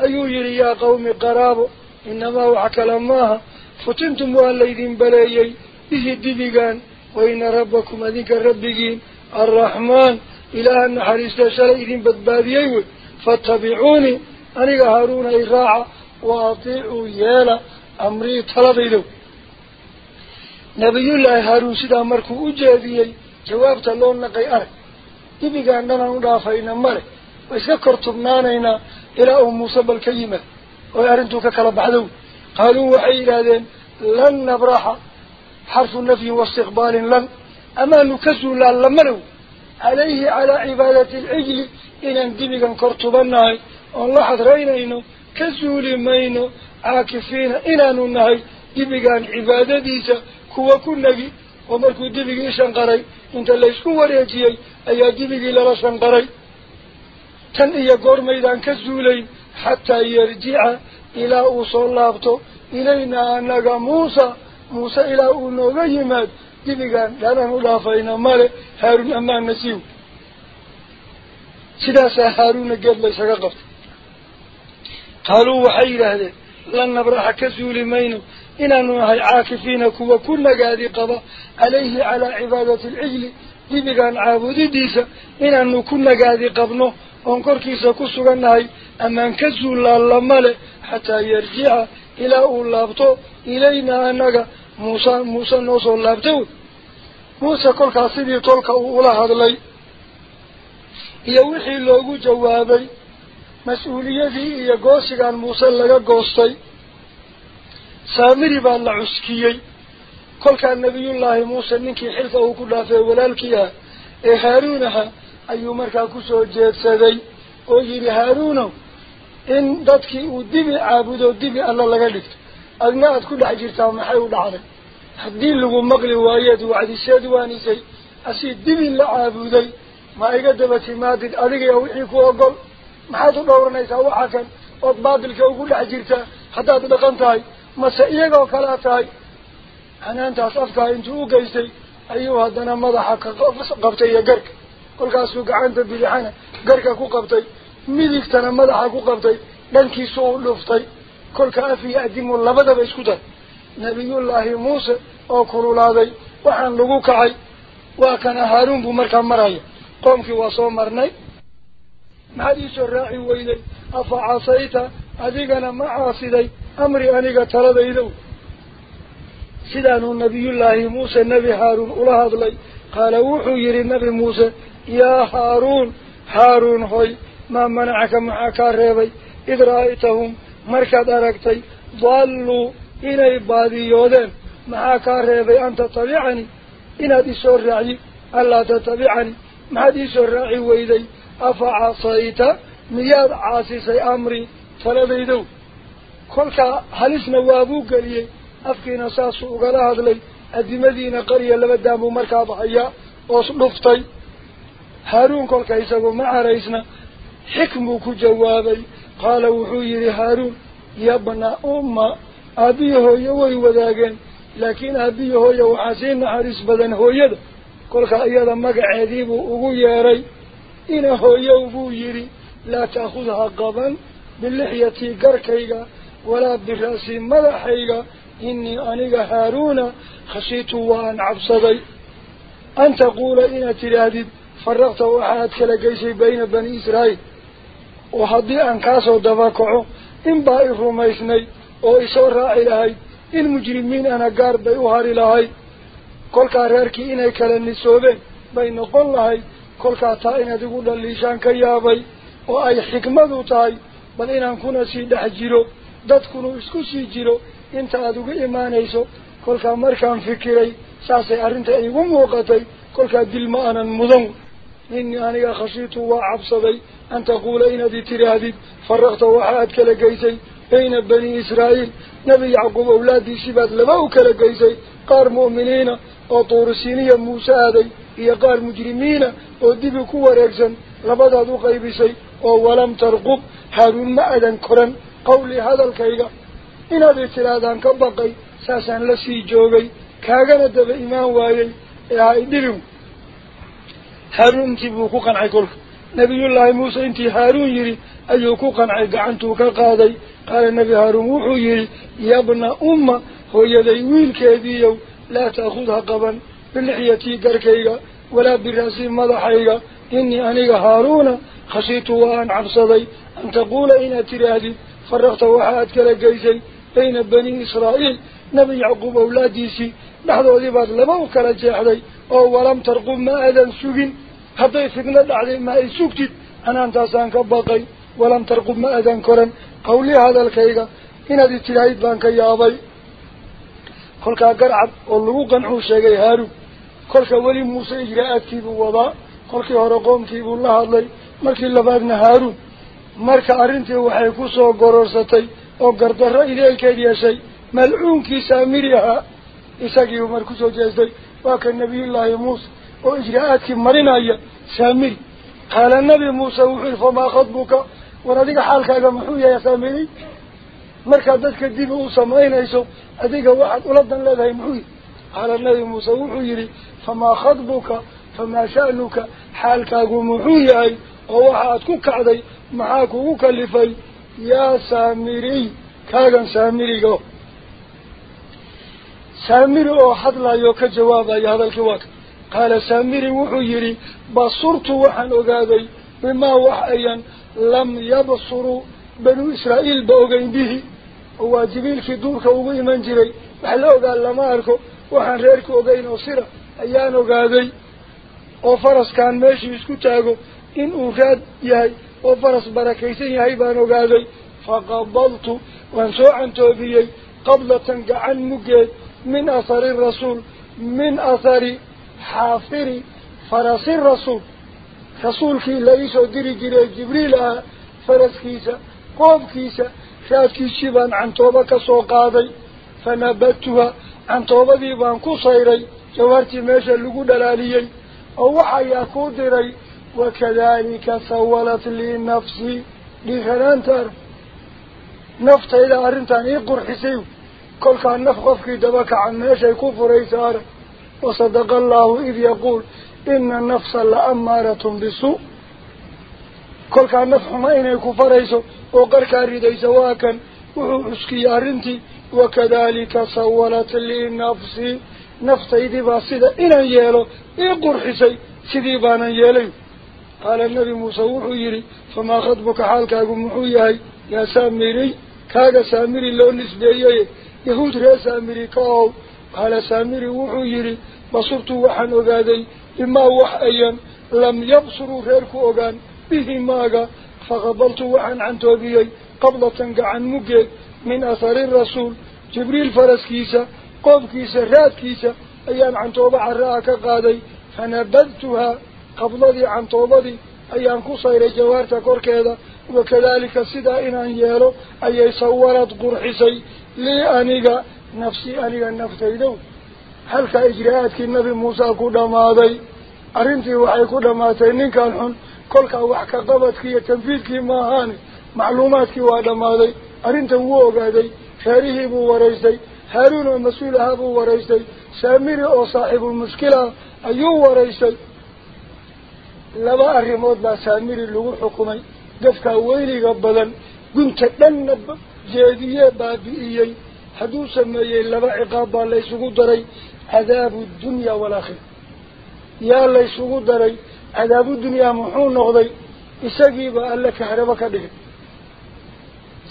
أيو يا قوم قرابو إنما وحك لماها. فتنتم والايدين بلايي به إيه الدبيقان وإن ربكم أذيك الربقين الرحمن إلى أن حريستا شلايدين بدباديي فاتبعوني. أنيق هارون إغاعة وأطيعوا يالا أمري طلبي دو نبي الله هارون سيدا مركو أجابيه جواب تلون نقي أرك إبي قاننا نرافينا مره وإسكر تبنانينا إلى أم موسى بالكيمة وإرنتوك كلب عدو قالوا وحي لذين لن نبرح حرف النفي واستقبال لن أما نكزو لن لمنو عليه على عبادة العجل إن اندبقا كرتبناي والله رأينا إنو كزو لمنو عاكفين إنانو نهي إبقان عبادة ديسا ku nagi oo markuu dibigii shanqaray inta laysku wareejiyey ayaa dibigii lala shanqaray tan iyo goormaydaan ka zuulayn xataa yarjica ilaa uu soo laabto إلينا أنك موسى موسى إلى أنه يماد دبقان لأنه نضافينا ماله هارون أمان نسيو سداسا هارون قد ليس قفت قالوا وحي هذا لن نبرح كسول مينو إننا هاي عاكفين كوا كنا قادي قضى عليه على عبادة العجل دبقان عابد ديسا إننا كنا قادي قبنه onkorkiisa ku sugannahay amaan ka zuullaalla male xataa yarjica ilaa uu laabto ilaynaa annaga muuse muuse noo soo laabta wey muuse kolkaas sidii tolka uu ula hadlay iyo wixii loogu jawaabay mas-uuliyadii iyo goosigaan muuse laga goostay kolkaa nebiyullaahi muuse ninkii xilka uu ku dhaafay walaalkii ah ee haaruun ahaa ayuu markaa kusoo jeedsaday oo yidhi haaruunow in dadkii uu dibi caabudo dibi alla laga dhigto adna aad ku dhex jirtaa maxay u dhacday haddii lagu maqli waayeed wacdiseed waanisay asii dibi la caabuday ma iga daba timaadid adiga wixii ku ogol maxaad u dhowranaysaa waxa kan ood baatilka ugu dhex jirtaa haddaad dhaqan tahay xanaantaas afkaa intuu u geystay ayuu haddana madaxa ka qabtay iyo garka kolkaasuu gacanta bidixana garka ku qabtay midigtana madaxa ku qabtay dhankiisu u dhuftay kolka af iyo adimu labadaba isku dar nabiyullaahi muuse oo kululaaday waxaan lagu kacay waa kana haaruun buu markaa maraya qoomkii waa soo marnay maxaad iisoo raaci weyday afa casayta adigana ma caasiday أمري أنيقى تلد إذو سيدان النبي الله موسى النبي حارون ألاحظ لي. قال وحو يري النبي موسى يا حارون حارون هوي ما منعك معك الرابي إذ رأيتهم مركض أركتي ضلوا إلي بادي يودين. معك الرابي أن تطبيعني إن هذه سرعي ألا تتبعني. ما هذه سرعي ويدي. أفعصيت مياد عاسيسي أمري فلذي دوت كلك حلسنا وابو قليه أفكي نصاص وقال هذلي أدي مدينة قرية لبدام ومركة ضحية وصلفتي هارون كلك إساق مع رئيسنا حكمه كجوابي قال وحوي لهارون يا ابن أمه أبي هو يوي وذاقين لكن أبي هو يو عزين حريس بدن هو يد كلك أيضا مقع عذيب وقوي يا ري إنه هو يوفو يري لا تأخذها قبلا باللحية قركيها ولا برأسي ملحيك إني أنيك هارون خشيت وأن عبصدي أن تقول إن تلادد فرغت وحادك لكيسي بين بني إسرائيل. وحضي أنكاس ودفاكعه إن بائف ميسني أو إصور راعي لهاي. المجرمين أنا قار بيوهاري لهاي. كل كاريركي إني كلاني سوبين بين قول لهاي. كل كاتائنا تقول لليشان كيابي. وأي حكمة تاي بل إن أنكونا سيد حجيرو. Dadkunu isku sii jiro inta aada uga imaanayso kolkaa markaan fikiray saasay arrinta igu muuqatay kolkaa dil ma aanan mudan inii aniga khashiitu waa cabsaday an taquula inaad i tidhaahdid faraqta waxaad kala geysay bayna bani israa'iil nebi yacquub awlaaddiisii baad laba u kala geysay qaar mu'miniina oo tuurisiiniya muuse aaday iyo qaar mujrimiina oo dibi ku wareegsan labadaad u qaybisay oo walam tarqub haaruun ma adan koran قولي هذا الكيغا إن هذا إتلادان كبقي ساسان لسي جوغي. كاغانا دب إيمان وايي. إلا إدلو هارون تبو كوكان عيكول نبي الله موسى انتي هارون يري. أيو كوكان عيكا عنتو كالقاضي قال النبي هارون وحو يري. يا ابن أمة هو يدي ويل كيديو لا تأخذها قبا باللحيتي كاركيغا ولا بالرأسي مضحيغا. إني أنيغا هارون. خسيتوا أن عبصدي. أن تقول إن أتراهدي waxaad kala geysay bayna bani israa'iil nebi yacquub awlaaddiisii dhexdoodii baad laba u kala jeexday oo walam tarqub ma aadan sugin hadday fidno dhacday ma ay sugtid anaantaasaan ka baqay walam tarqub ma aadan koran qawlii hadalkayga inaad i tidhaahid baan ka yaabay kolkaa garcad oo lagu qancuu sheegay haaruun kolka weli muuse ijraa'aadkiibuu wadaa kolkii hore qoomkiibuu la hadlay markii labaadna haaruun yeeshay malcuunkii saamiri ahaa isagiibu mar kusoo jeestay waa ka nabiyullaahi muuse oo ijraa'aadkii marinaya saamiri qaala nabi muuse wuxuu yihi famaa khadbuka war adiga xaalkaaga muxuu yahay saamiri markaad dadka dib u samaynayso adiga waxaad ula dan leedahay muxuu yihi qaala nabi muuse wuxuu yidhi famaa khadbuka famaa sha'nuka xaalkaagu muxuu yahay oo waxa aad ku kacday kaagan saamiriga saamiri oo hadlayo ka jawaabaya hadalkii waa ka qaala saamiri wuxuu yidhi basurtu waxaan ogaaday bimaa wax ayan lam yabsuruu banuu israa'iil ba ogeyn bihi oo waa jibiilkii duurka ugu iman jiray wax la ogaa lama arko waxaan reerka ogeyn oo sira ayaan ogaaday oo faraskaan meeshii isku taago inuu raad yahay وفرس بركيسي هايبان وقالي فقبلت وانسوا عن توبيي قبلة عن مقيد من أثر الرسول من أثر حافر فرس الرسول رسول كي ليس ديري جري جبريل فرس كيسا قوم كيسا خاد كيشيبان عن توبك سوقاضي فنبتها عن توبه بيبان كو صيري جوارتي ماشا لقود الاليي أو وحايا كودري وكذلك صولت لي نفسي لخلانتر. نفط إلى أرنتان إيقر حسيو. كل كان نفقف في دبك عماش يكوف ريسار وصدق الله إذ يقول إن النفس لأمارة بسوء. كل كان نفح ما إنا يكوف ريسو وقر كان ريدي سواكا. وحسكي أرنتي. وكذلك صولت لي نفسي. نفط إذ باصدة إلى يالو إيقر حسيو سيدي بانا يالي yeelay qaala nabi muuse wuxuu yidhi famaa khadbuka xaalkaagu muxuu yahay yaa saamiriy kaaga saamiri loo nisbeeyey yahuud ree saamiri ka ow qaala saamiri wuxuu yidhi basurtu waxaan ogaaday bimaa wax ayan lam yabsuruu reerku ogaan bihi maaga faqabaltu waxaan cantoobiyey qablatan gacan muggeed min athari rasuul jibriil faraskiisa qoobkiisa raadkiisa ayaan cantooba carra-a ka qaaday fanabadtuhaa ayaan ku sayray jawaarta korkeeda wakadalika sidaa inaan yeelo ayay sawalad qurxisay lii aniga nafsi aniga naftaydow halkaa ijraa-aadkii nabi muuse ku dhammaaday arrintii waxay ku dhammaatay ninkan xun kolkaa wax ka qabadkii iyo tanfiidkii ma ahaane macluumaadkii waa dhammaaday arrintan wuu ogaaday reerihii buu waraystay haaruun oo mas-uul ahaa buu waraystay saamiri oo saaxiibulmushkila ayuu waraystay saamiri lagu xukumay dadkaa weyliga badan gunta dhanna jeediyee baabi'iyey hadduu sameeyey laba ciqaab baa laysugu daray cadaabu dunya walaakhira yaa laysugu daray cadaabu dunyaa muxuu noqday isagiibaa alle kahraba ka dhigay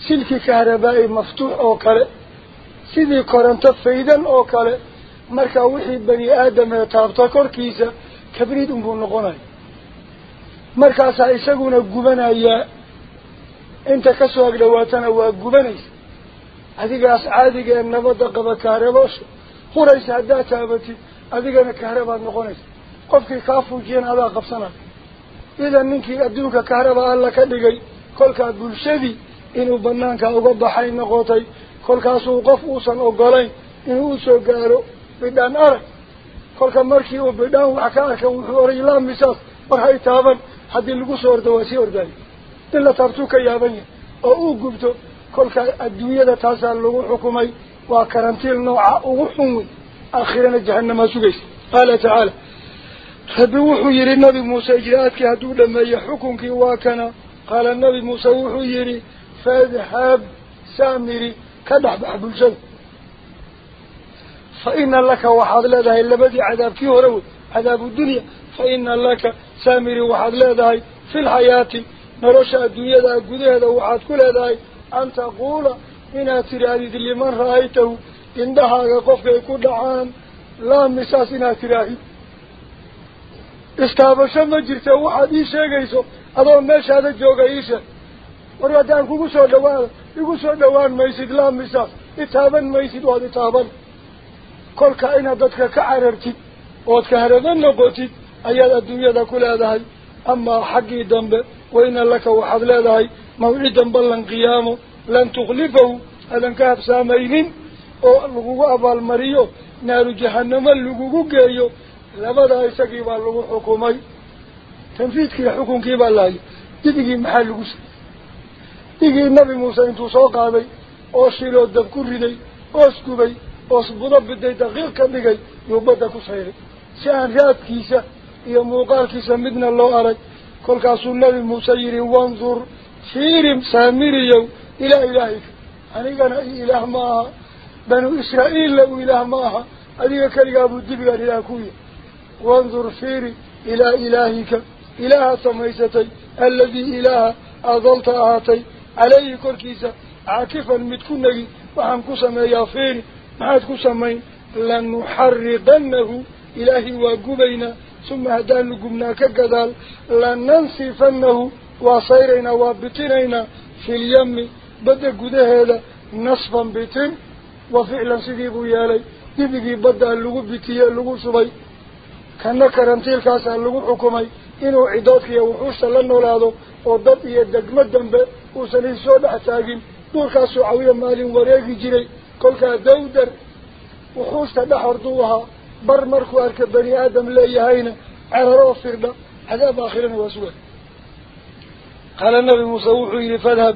silki kahrabaa-i maftuux oo kale sidii koronto faydan oo kale markaa wixii bani aadamee taabta korkiisa kabriid unbuu noqonaya inta kasoo agdhawaatana waa gubanaysa adigaas caadiga ee nabadda qaba kahrabosha huraysa haddaad taabatid adigana kahrabaad noqonaysa qofkii kaa fuujiyana adaa qabsanaya idan ninkii adduunka kahraba alla ka dhigay kolkaa bulshadii inuu banaanka uga baxay noqotay kolkaasuu qof uusan ogolayn inuu usoo gaaro bidhaan arag kolka markii uu bidhaan wax ka arka wuxuu oray laa misaas war hay taaban هذا اللي جوس أرده وسي أرداني تلا ترتوك يا بني أو جبتو كل كأدوية تازل لغو حكومي وكرنتيل نوع أو حمود أخيرا الجحنة ما سويش قال تعالى فبوح يري النبي موسى إجراءاتك هدول لما يحكمك واكنا قال النبي موسى يري فاذهب سامري كدح بحب الجن فإن لك وحاض لده إلا بدي عذابك وروت عذاب الدنيا فإن لك سامري وحد لذاي في الحياة. نرشى الدنيا ذا قده ذا وحد كل ذاي أن تقول إن أسرادي ذي من رأيته. إن دحا قفك كل عام لا مساس إن أسرادي استعبش مجرسه وحد إيشه إيشه أدوان ماشا ذا جوغ إيشه ورادان كوكو سوى دوان. يكو سوى دوان ميسيد لا مساس. إتابا ميسيد واد إتابا كل كائنا دتك كعررتك ayaad adduunyada ku leedahay amaa xaggii dambe wayna laka waxaad leedahay mawcidan ballan qiyaamo lan tukhlifahu aadan ka habsaamaynin oo lagugu abaalmariyo naaru jahanamo lagugu geeyo labadaa isagii baa lagu xukumay tanfiidkii xukunkii baa lahayo dibigii maxaa lagu siiyey digii nabi muuse intuu soo qaaday oo shiloo dab ku riday oos gubay oos budo biday daqiiq ka dhigay yuu badda ku sayray si aan raadkiisa iyo muuqaalkiisa midna loo arag kolkaasuu nebi muuse yidhi wandur fiirim saamiriyow ilaa ilaahika anigana i ilaah ma aha banu israa'iilla u ilaah ma aha adiga keligaabuu dibigaan ilaah ku yahy wandur fiiri ilaa ilaahika ilaahaad samaysatay alladii ilaaha adalta ahaatay calayhi korkiisa caakifan mid ku negi waxaan ku sameeyaa fiiri maxaad ku samayn lanuxariqannahu suma haddaanu gubnaa ka gadaal lanansifannahu waa sayraynaa waa bitinaynaa filyami badda gudaheeda nasfan bitin wa ficlan sidii buu yeelay dibigii baddaa lagu bitiyey lagu shubay kana karantiilkaasaa lagu xukumay inuu cidoodkiiyo wuxuusta la noolaado oo dad iyo degmo dambe uusan isoo dhex taagin duurkaasuu cawiya maalin wareegi jiray kolkaa dawdar wuxuusta dhex horduu ahaa بر مركو أرك بني آدم لا ليهينا على روفر ده عذاب آخرا وسوء قال النبي مصوحي لفذهب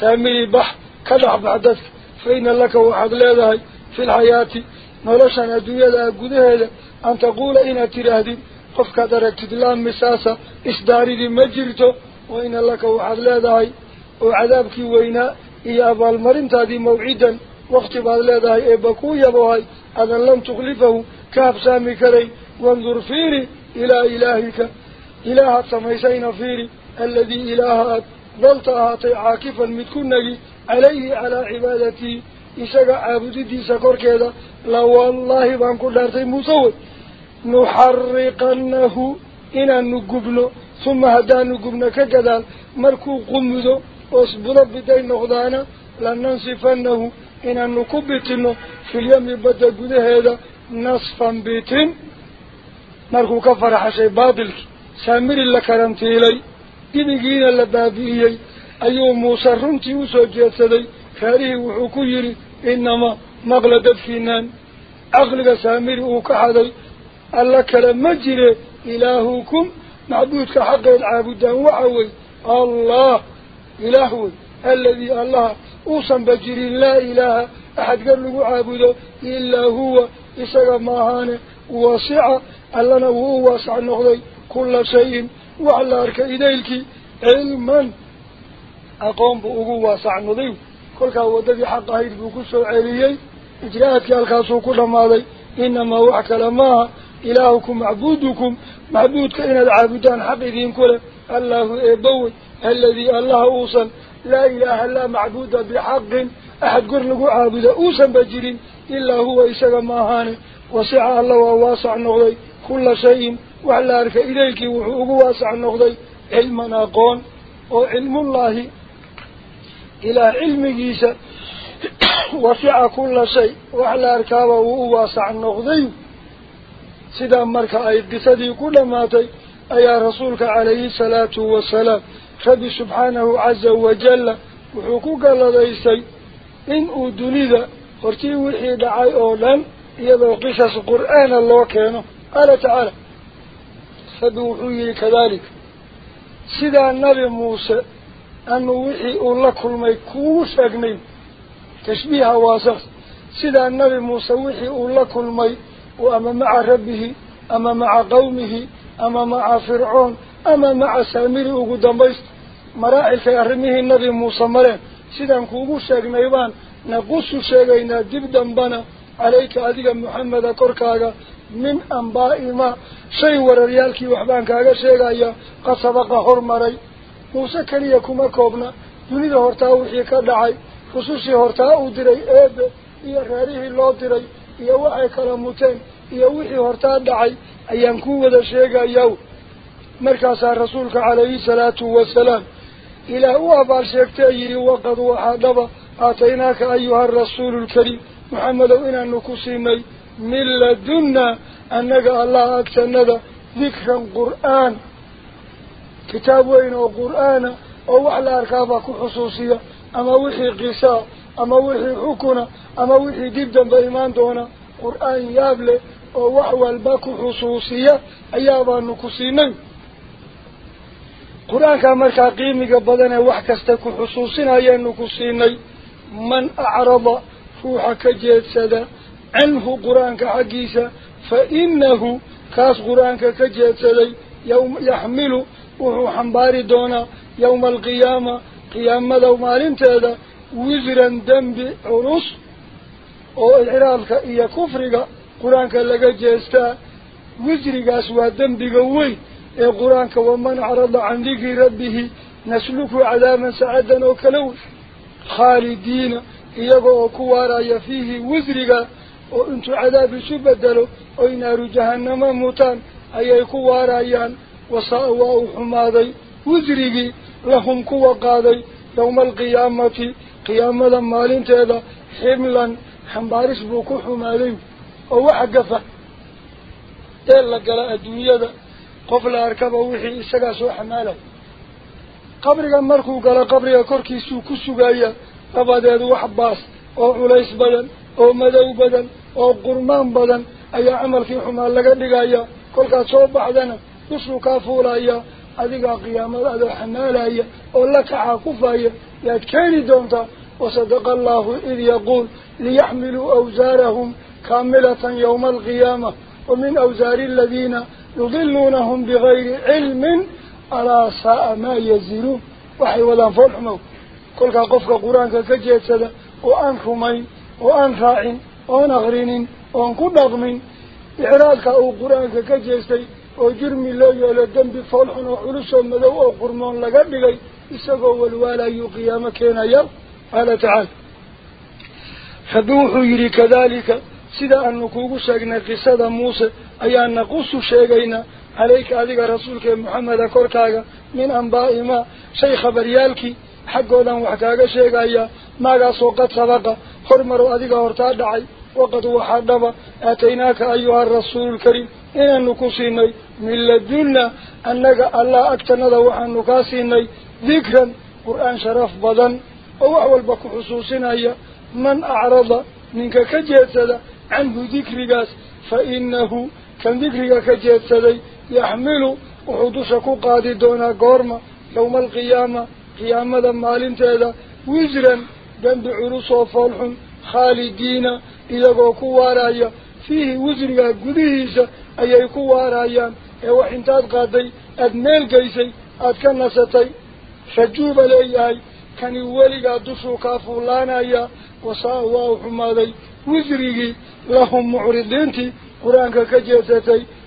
سامي بح كدع بعدث فإن لك وحضل هذا في الحياة. نرشان أدوية لأقود هذا أن تقول إن أتره دي قفك دركت دلان مساسا إصداري دي مجرته وإن لك وحضل هذا وعذابك وإن إيابا المرنت هذه موعدا واختبار لهذا إيباكو يبوهاي أذن لم تغلفه wakti baad leedahay eeba kuu yabohay adan lam tukhlifahu ka habsaami karay wandur fiiri ilaa ilaahika ilaahaad samaysayna fiiri aladii ilaaha aad dalta ahaatay caakifan mid ku nagi calayhi calaa cibaadatii isaga caabudidiisa korkeeda la wallaahi baan ku dhaartay muuse wey nuxariqannahu inaanu gubno uma haddaanu gubno نصفا بيتين مركو كفر حشي بابلك. سامري لكرمتي إلي. إذا قيل لبابي إلي. أيو موسى رمتي وسجي أسدي فاريه وحكيري إنما مغلد فينان أغلق سامري وكحدي ألا كرمجر إلهكم معبودك حق العابد وعوي الله إلهه الذي الله أوصن بجري. لا إله إلهه uu ka xaday alla kale ma jire ilaahukum macbuudka xaqeed caabudaan waxa wey allah ilaah wey aladii allaha uusanba jirin laa ilaaha axad gar lagu caabudo ilaa huwa isaga maahaane wasica allana wuu u waasac noqday kula shayin wax la arka idaylkii cilman aqoon buu ugu waasac noqday kolkaa waddadii xaq ahayd buu أحد قرنه عابدا أوسا بجرين إلا هو إساق ماهان وسع الله وواسع النغضي كل شيء. وعلى أرك إليك وحوه واسع نغضي علم ناقون وعلم الله إلى علم جيسا. وفع كل شيء. وعلى أركابه وواسع النغضي سيدا مركا أيد قصدي كل ماتي أي رسولك عليه الصلاة والسلام. خبي سبحانه عز وجل. وحقوق الله ديسي إن أدنيدا خرتي وحيد عاي أولان يبقى قصص قرآن الله كانوا قال تعالى فدوحوا كذلك سيدا النبي موسى أن وحيئوا لكل ما يكوش أجنين تشبيه واسخ سيدا النبي موسى وحيئوا لكل ما وأما مع ربه أما مع قومه أما مع فرعون أما مع سامير وقدام بيست مراعي في أرمه النبي موسى مرين sidaan kuugu sheegnay baan naqusu sheegaynaa dib dambana calayka adiga maxameda korkaaga min ambaa'i maa shay wararyaalkii waxbaan kaaga sheegayaa qad sabaqa hormaray muuse keliya kuma koobna dunida hortaa wixii ka dhacay rusushii hortaa uu diray eebe iyo reerihii loo diray iyo waxay kala muteen iyo wixii hortaa dhacay ayaan ku wada sheegayaa markaasaa rasuulka calayhi salaatu wasalaam إلى هو بارشك تأجري وقد وحدبا أعطيناك أيها الرسول الكريم محمد وإن نكسيمي من لدنا أنك الله أكتنى ذكرا قرآن. كتاب وإن قرآن أو على أركابك خصوصية أما وحي قساء أما وحي حكونا أما وحي دبدا بإيمان دونا. قرآن يابلي أو وحوى الباك خصوصية أيها نكسيمي badan ee wax kasta ku xusuusinayaanu ku siinay من أعرض روح كجيد سدا عنه قرآن كحقيسة فإنه كاس قرآن كجيد سدي يوم يحمل وهو حنباري دونا يوم القيامة قيامة لو مالين تادا وزرا دنب oo icraabka iyo kufriga qur-aanka laga jeestaa wisrigaas waa dembiga weyn يا القرآن ومن عرض عن ذكر ربه نسلك عذابا سعدا وكلو خالدين يبقوا كوارايا فيه وزرقا وانت عذاب سبدلو وينار جهنم موتان أي كوارايا وصاوا حماضي وزرقي لهم كوا قاضي يوم القيامة قيامة لما لنتهذا حملا حمبارس بوكو حماضي ووحقفة إلا تلقى الدنيا قفل أركب وحي إساقا سوحا ماله قبرك مركو قال قبرك كوركي سو كسو قايا أباداد وحباس أو عليس بدن أو مدو بدن أو قرمان بدن أي عمل في حمال لك بقايا كلها صوب بعدنا يسو كافولا أيا أذيقا قيامة أذو حمالا أيا أو لك عاقفا أيا يتكيني دونتا وصدق الله إذ يقول ليحملوا أوزارهم كاملة يوم القيامة ومن أوزار الذين يضلونهم بغير علم ألا ساء ما يزرون وحي وذان فالحمو كل قفك قرآنك كجيت سدا. وأن خمين وأن راعين وأن أغرين وأن كل نغمين إعرادك أو قرآنك كجيستي وجرم الله يلا الدنب فالحن وحلس ومدو أو قرمان لقد لي إساقوا والوالا يقيامك هنا يوم. قال تعالى wuxuu yidhi kadaalika sida aanu kuugu sheegnay qisada muuse ayaan naqusu sheegaynaa calayka adiga rasuulkae maxameda korkaaga min ambaa'i maa shay khabaryaalkii xaggoodan wax kaaga sheegaya maagaasoo qad sabaqa hormaro adiga hortaa dhacay waqad waxaa dhaba aataynaaka ayuha rasuululkariim inaanu ku siinay min ladunna annaga allah agtanada waxaanu kaa siinay dikran qur-aan sharaf badan oo wax walba ku xusuusinaya كان ذكرق كجيسد يحمل وحدوشك قادي دونا قورما يوم القيامة قيامة مالين تيدا وزرا جنب عروس وفالح خالدين إذا كوارايا فيه وزرقا قديسة أي كوارايا ايوا حنتاد قادي أدميل قيسي أدكنستي فجوب ليهاي كان ولقا دشو كافولانا وصاء وحمادي وزرقي لهم معرضينتي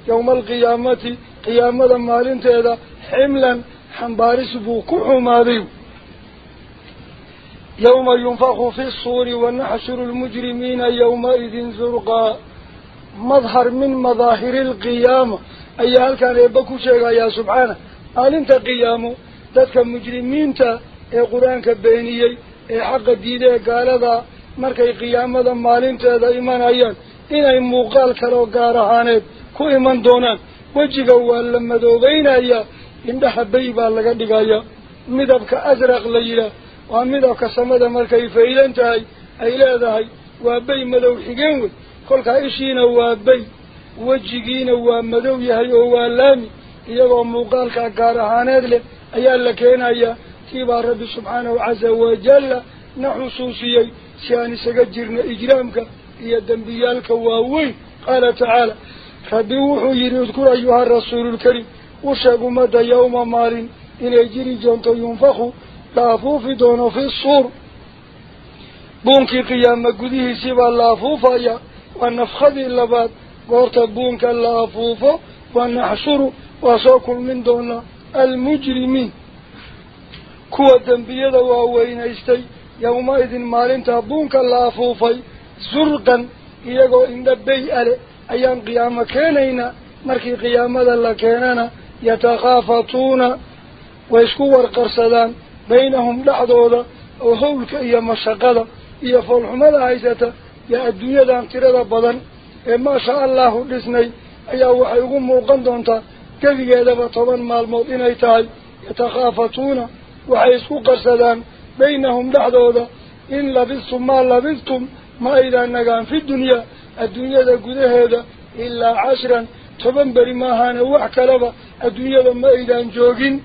يوم القيامة قيامة مالين تيدا حملا حنبارس بوكو حمادي يوم ينفخ في الصور ونحشر المجرمين يومئذ زرقا مظهر من مظاهر القيامة أي هل كان يبكو شيئا يا سبحانه قال انت قيامه ذاتك مجرمين تا ee qur-aanka beeniyey ee xaqa diidee gaalada markay qiyaamada maalinteeda imanayaan. Inay muuqaal kaloo gaar ahaaneed ku iman doonaan wejiga waa la madoobaynayaa indhaha bay baa laga dhigayaa midabka asraq la yidhaah waa midabka samada markay faydan tahay ay leedahay waa bay madow xigeen wey kolkaa ishiina waa bay wejigiina waa madow yahay oo waa laami iyagoo muuqaalka gaar ahaaneed leh ayaa la keenayaa تيبا ربي سبحانه هي الدنبيالك واوي. قال تعالى ربي وحو يذكر أيها الرسول الكريم وشاق مدى يوم مال إن يجري جونت ينفخ لافوف دون في الصور. بونك قيام قديه سيبا لافوفا يا والنفخذ اللبات قورت بونك اللافوف ونحشر وسوكل من دون المجرمين. kuwa dembiyada waaweynaystay yowma-idin maalintaa buunka la afuufay bay ale ayaan qiyaamo keenaynaa markii qiyaamada la keenana yatakhaafatuuna way isku warqarsadaan baynahum dhexdooda oo hawlka iyo mashaqada iyo foolxumada haysata yaa adduunyadan tirada badan ee maasha allahu dhisnay ayaa waxay ugu muuqan doontaa gebigeedaba toban maalmood inay tahay yatakhaafatuuna waxay isku qarsadaan baynahum dhexdooda in labistum maa labistum ma aydaan nagaan fi dunyaa adduunyada gudaheeda ilaa cashran toban beri maahaana wax kaleba adduunyada ma aydaan joogin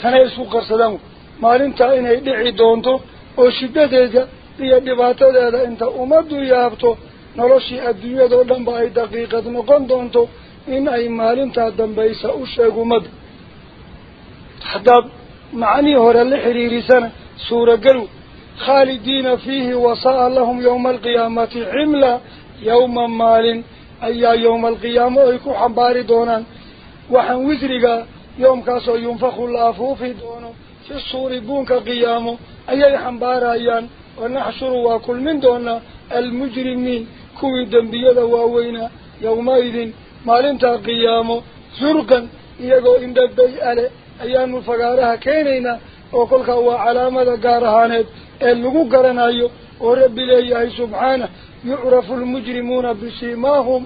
tanay isku qarsadaan maalintaa inay dhici doonto oo shiddadeeda iyo dhibaatadeeda inta ummaddu yaabto noloshii adduunyadoo dhanba ay daqiiqad noqon doonto in ay maalintaa dambaysa u sheeg ummadda haddaad macnihii hore la xiriirisana suuragalu khaalidiina fiihi wasa'a lahum yowma alqiyaamati ximla yowma maalin ayaa yowma alqiyaamo ay ku xambaari doonaan waxaan wisrigaa yoomkaasoo yunfaku la afuufi doono fi suuri buunka qiyaamo ayay xambaarayaan wanaxshuru waa kulmin doonaa almujrimiin kuwii dembiyada waaweynaa yowmaidin maalintaa qiyaamo zurqan iyagoo indhabay ale ayaanu fagaaraha keenaynaa ee lagu garanayo oo rabbi leeyahay subxaanah yucrafu almujrimuuna bisiimaahum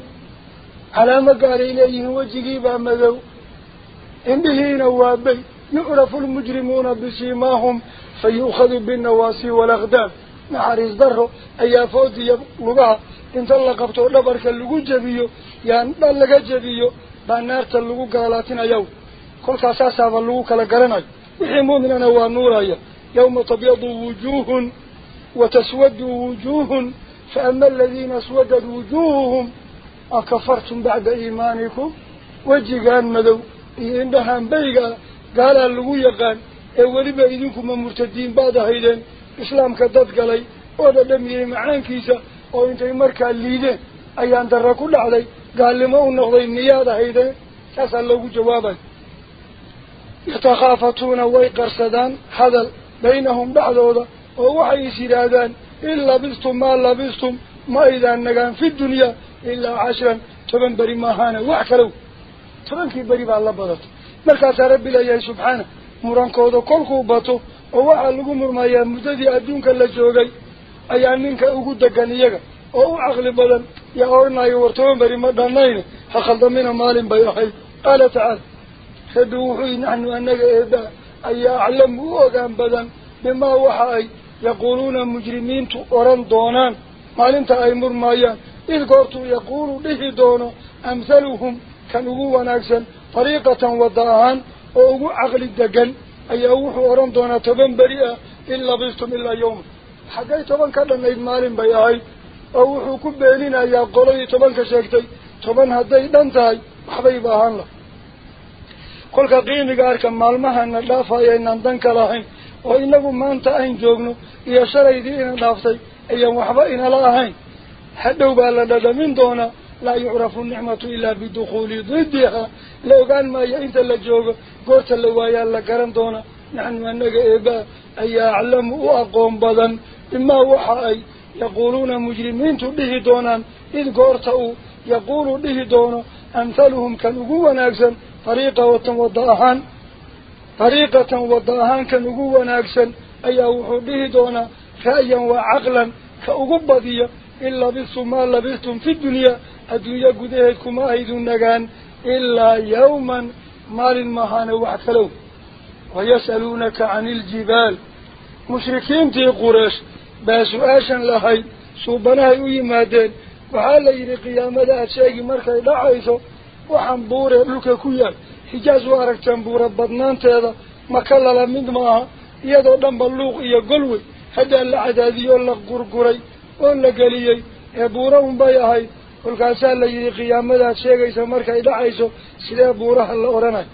calaamo gaaray leeyihiin wejigiibaa madow indhihiina waa bay yucrafu almujrimuuna bisiimaahum fa yu'khadu binnawaasi walaqdaam naxariis daro ayaa foodiya lugaha inta la qabto dhabarka lagu jebiyo yaan dhal laga jebiyo baa naarta lagu gaalaatinaya kolkaas saasaaba lagu kala garanayo wixii muuminana waa nuuraya yawma tabyadu wujuuhun wataswadu wujuuhun faama aladiina aswadad wujuuhuhum akafartum bacda iimaanikum wejigaan madow iyo indhahaan baygaa gaalaa lagu yaqaan ee weliba idinkuma murtadiin baad ahaydeen islaamka dad galay oo dhadhamiyey macaankiisa oo intay markaa liideen ayaan darra ku dhacday gaalnimo u noqday miyaad ahaydeen saasaa loogu dhexdooda oo waxay is yidhaahdaan in labistum maa labistum ma aydaan nagaan fi dunyaa ilaa cashran toban beri maahaana wax kalow tobankii beri baa la badatay markaasaa rabbi leeyahay subxaana murankooda kolkuu bato oo waxaa lagu murmayaa muddadii adduunka la joogay ayaa ninka ugu degan iyaga oo u caqli badan yaa odhanayo war toban beri ma dhanayne ha khaldamina maalin bay badan bimaa waxa ay yaquuluuna mujrimiintu odhan doonaan maalinta ay murmaayaan id goortuu yaquulu dhihi doono amhaluhum kan ugu wanaagsan dariiqatan wadda ahaan oo ugu caqli degan ayaa wuxuu odhan doonaa toban beri ah in labistum ilaa yawma xaggay toban ka dhannayd maalin bay ahayd oo wuxuu ku beeninayaa qoladii tobanka sheegtay toban hadday dhan tahay waxbayba ahaan lah oo inagu maanta ayn joogno iyo shalaydii ina dhaaftay ayaan waxba inala ahayn hadhow baa la dhadhamin doonaa laa yucrafu nicmatu ilaa bidukhuuli didiha la ogaan maayo inta la joogo goorta la waayaa la garan doonaa naxnu annaga eebaa ayaa aclamu u aqoon badan bimaa waxa ay yaquuluuna mujrimiintu dhihi doonaan id goorta uu yaquulu dhihi doono amhaluhum kan ugu wanaagsan طريقة وضاحان طريقة وضاحان كنقوة ناكسا أيه به دونا خايا وعقلا. كأغبا ديا إلا بيثوا ما لبيثتم في الدنيا. الدنيا قديهكم أهيدوا النقان إلا يوما مال المحان وحكلو ويسألونك عن الجبال. مشركين تي قراش باسوا آشا لهاي. يوي يمادين وعلى يري قيامة أتشاقي مركز دعايثو waxaan buuree dhulka ku yaal xijaas u aragteen buura badnaanteeda maka lala mid maaha iyadoo dhanba luuq iyo golwey haddaa la cadaadiyey oo la gurguray oo la geliyey ee buura unbay ahayd kolkaasaa la yidhi qiyaamadaad sheegaysa markay dhacayso sidee buuraha la odhanayo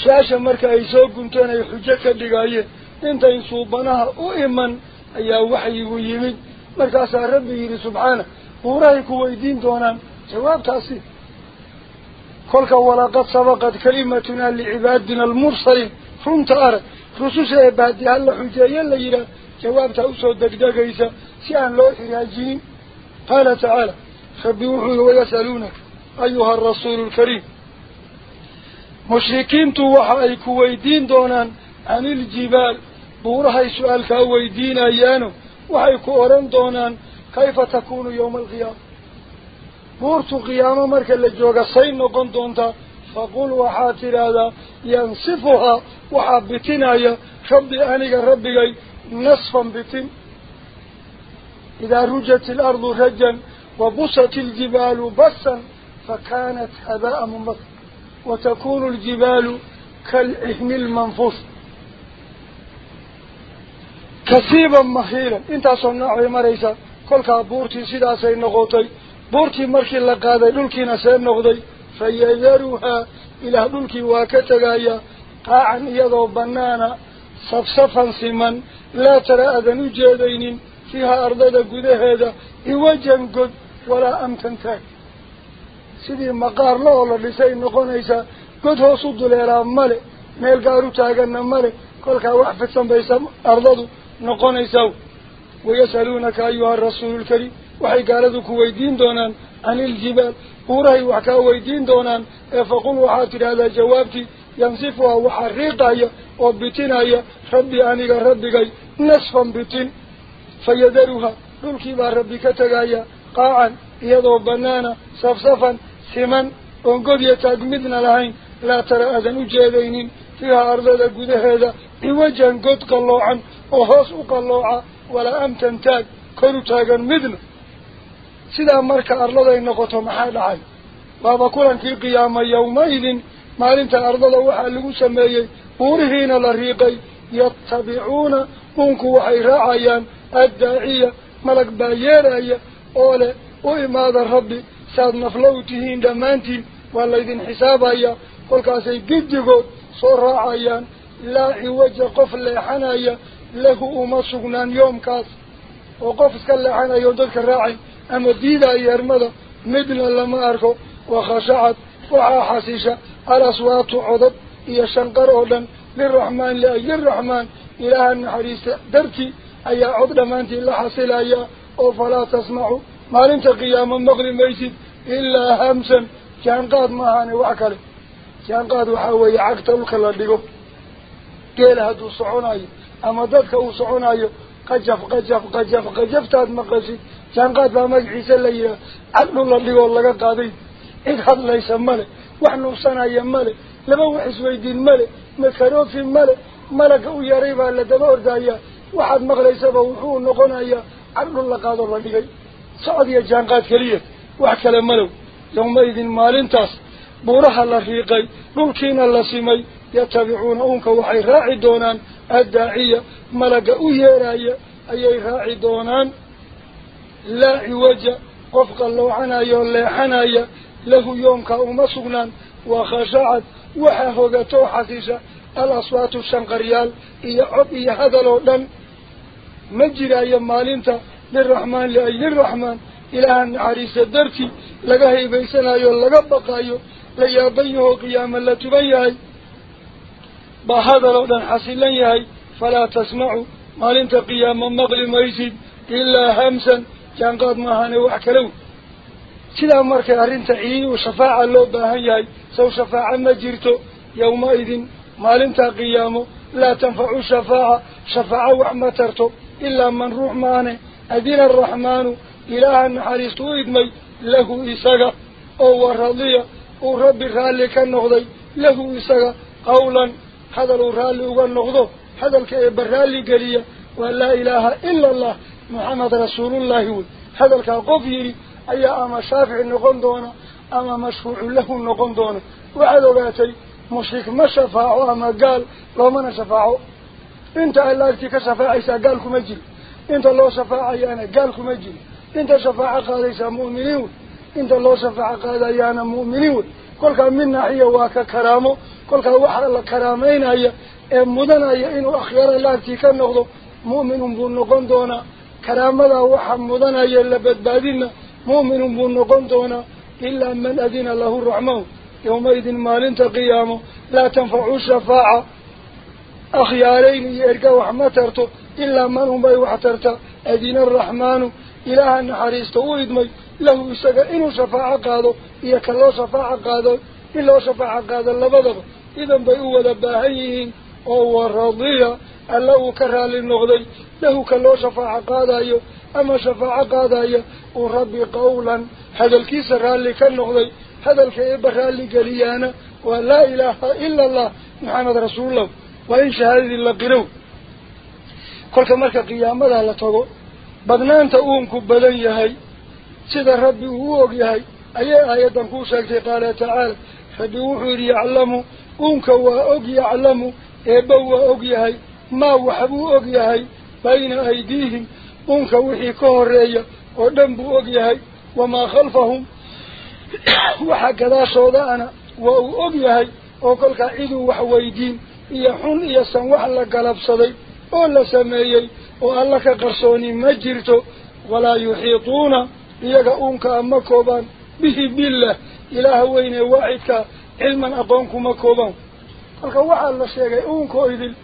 su-aasha marka ay soo gunteen ay xujo ka dhigayeen intayn suubanaha u iman ayaa waxyigu yimid markaasaa rabbi yidhi subxaana buurahay ku weydiin doonaan jawaabtaasi كلك ولا قد سبقت كلمتنا لعبادنا المرسلين. فهمت أرى رسوس عبادي هل حجي الليلة جوابت أسو الدقدق إيسا. سيان لوحي الجين قال تعالى خبيوحي ويسألونك أيها الرسول الكريم مشركين توحى الكويدين دونان. عن الجبال. بورها سؤال كويدين أيانو. وحيكو أرن دونا كيف تكون يوم الغياب بورتو قيامة مركا لجوغا سينو قندونتا فقول وحاتر هذا ينصفها وحبتنا يا خبض أهلك ربكي نصفا بتن. إذا رجت الأرض رجا وبصت الجبال بسا فكانت هباء ممثل وتكون الجبال كالإهن المنفوس كثيبا مخيرا إنت صنعه يا مريسا كلها بورتي سيداسي النغوطي dhulkiina see noqday fayadaruhaa ilaah dhulkii waa ka tegaya qaacan iyadoo banaana safsafan siman laa tara aadan u jeedaynin fiihaa ardada gudaheeda iwajan god walaa amtan taag sidii maqaar la oo la dhisay noqonaysaa god hoos u duleelaa male meel gaaru taaganna male kolkaa wax fidsan baysa ardadu noqonaysaa wayasaluunaka ayuha rasuulu lkariim وحي قالتو كويدين دونان عن الجبال. قرأي وحكا ويدين دونان. فقل وحاتر هذا جوابتي. ينصفها وحريطا وبتنا ربي آنقا ربي نصفا بتن. فيدرها. للكي با ربي كتغايا. قاعا. يضو بنانا. صفصفا. سمن ونقود يتاقمدنا لهين. لا ترى أذن جيدين فيها أرض لقود هذا إوجه قد قلوعا. وحسو قلوعا. ولا أمتن تاق. كنو تاقا مدنه arladay noqoto maxaa dhacay waaba kulankii qiyaama yawmaidin maalinta ardada waxaa lagu sameeyey buurihiina la riiqay yatabicuuna uunku waxay raacayaan addaaciya malag baa yeeraya oo leh u imaada rabbi saad naflow tihiin dhammaantiin waa laydin xisaabaya kolkaasay giddigood soo raacayaan laa ciwaja qof leexanaya lahu uma sugnaan yoomkaas oo qof iska leexanayo dadka raacay أما ديدا يرمضا مدنا لما أركو وخشعت وعاحسيشا الأصوات عضب إيا شنقره للرحمن لأي الرحمن إله النحريس درتي أي أنت إلا لحصل أي أو فلا تسمعوا ما لنت قياما مغرم ميسد إلا همسا كان قاد ماهاني وعكره كان قاد وحاوي عكتا وخلال ديقو قيل هدو صعوناي. أما ذاتك وصعوناي قجف قجف قجف قجف تاد مقلسي كان قاد ما مجحيس الليلة عدل الله والله قاضي إذ حد ليس ملك وحن نفسنا يا ملك لما هو حسوي دين ملك مكروف ملك ملك ويا ريبا اللي دمور دايا وحد مغلي سبا وحو نقونا يا عدل الله قاد الله لقاي سعد يا جان قاد كليا وحكى لملو يوم ايدين مالنتاس بورها اللخيقي ملكين اللسيمي يتبعون أونك وحي راعي دونان الداعية ملقا ويا رايا أي راعي دونان لا عوجة وفق الله عنا حنايا له يوم يومك ومسغنا وخشعت. وحفظ توحثيسة الأصوات الشنقريال. إيا عب إيا هذا الأولان مجرى يمالينتا للرحمن لأي الرحمن. إلى أن عريس الدرتي. لغهي بيسنا يولغ بقايو. ليا بيه قياما لتبيه هذا الأولان حسين لن يهي. فلا تسمعوا. مالينتا قياما مغلم ويسيد إلا همسا. Sidaa markay arrinta ciiyu shafaaca loo baahan yahay saw shafaaca ma jirto yawmaidin maalintaa qiyaamo laa tanfacu shafaaca shafaaco wax ma tarto ilaa man ruux maane adina araxmaanu ilaaha naxariistu u idmay lahu isaga oo waradiya uu rabbi raalli ka noqday lahu isaga qawlan hadal uu raalli uga noqdo hadalka eeba raalli geliya waa laa ilaaha ila allah محمد رسول الله هذا الكاقوف يري أي أما شافع نقون دونا أما مشفوع له نقون دونا وعلى ذاتي مشرك ما شفاعه أما قال لو ما شفاعه انت ألاكتك شفاعيسا قالكم أجل انت الله شفاعي أنا قالكم أجل انت شفاعة قاديسا مؤمنين انت الله شفاعة قادي أنا مؤمنين كل كان من ناحية واكا كرامه كل كان وحر الله كرامين هي مدنا هي إنه أخيار ألاكتك النقض مؤمن بنقون دونا كرامة وحا مدنا هي اللبدبادين مؤمن بنقون دونا إلا من أذن له الرحمن يومئذ مال قيامه لا تنفع الشفاعة. أخيارين يرقى وحمترته إلا من هم بيوحترت أذن الرحمن. إله النحريست وإدمي له إساق إنه شفاعة قادو. إياك الله شفاعة قادو. إلا شفاعة قادو لبضب إذن بيقوة باهيين وهو الرضية. الله كرها للنغضي له كالله شفاعة قادايو أما شفاعة قادايو وربي قولا. هذا الكيس رالي كالنغضي هذا الكيب رالي قليانا ولا إله إلا الله محمد رسول الله. وإن شهادة الله قروا كل مركة قيامة لا تقول بدنان تقومك بلن يهي. سيدا ربي هو يهي. أي آية كوشك قال تعالى ربي وحور يعلم أمك وأوك يعلم إبا وأوك يهي. Ana waa uu og yahay oo kolkaa ciduu wax weydiin iyo xun iyo san wax la galabsaday oo la sameeyey oo alla ka qarsooni ma jirto walaa yuxiituuna iyaga uunka ama koobaan bihi billah ilaaha weynee waaxidkaa cilman aqoon kuma koobaan kolka waxaa la sheegay uunkoo idil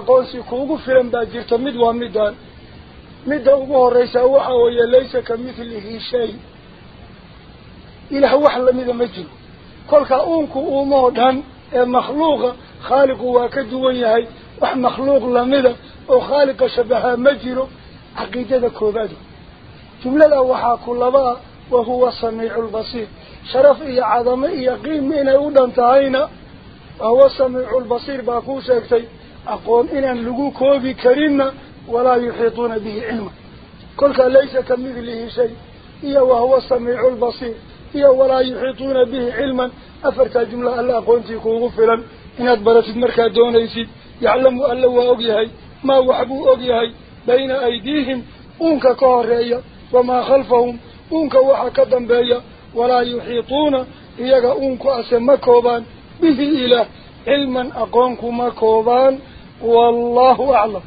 aqoonsi kuugu filan baa jirta mid waa midaan midda ugu horreysaa waxa weeye laysa ka mithlihi shay ilaah wax lamida ma jiro kolka uunku uumoo dhan ee makhluuqa khaaliqu waa ka duwan yahay wax makhluuq lamida oo khaaliqa shabahaa ma jiro caqiidada koobaadu جملة وحا ما وهو سميع البصير شرف إيا عظم إيا قيم إنا أودان تهينا وهو سميع البصير باكوس أكتي أقول إنا لقوكو بكريمنا ولا يحيطون به علما كلك ليس كمثله شيء إيا وهو سميع البصير إيا ولا يحيطون به علما أفرت جملة ألا قونتي كوغفلا إن أدبرت المركة دونيسي يعلم ألا هو أغيهي ما وحبه أغيهي بين أيديهم أونك كوريا وما خلفهم أنك وحكذا بيا ولا يحيطون إياك أنك أسمى كوبان به إله علما أقوانك ما كوبان والله أعلم.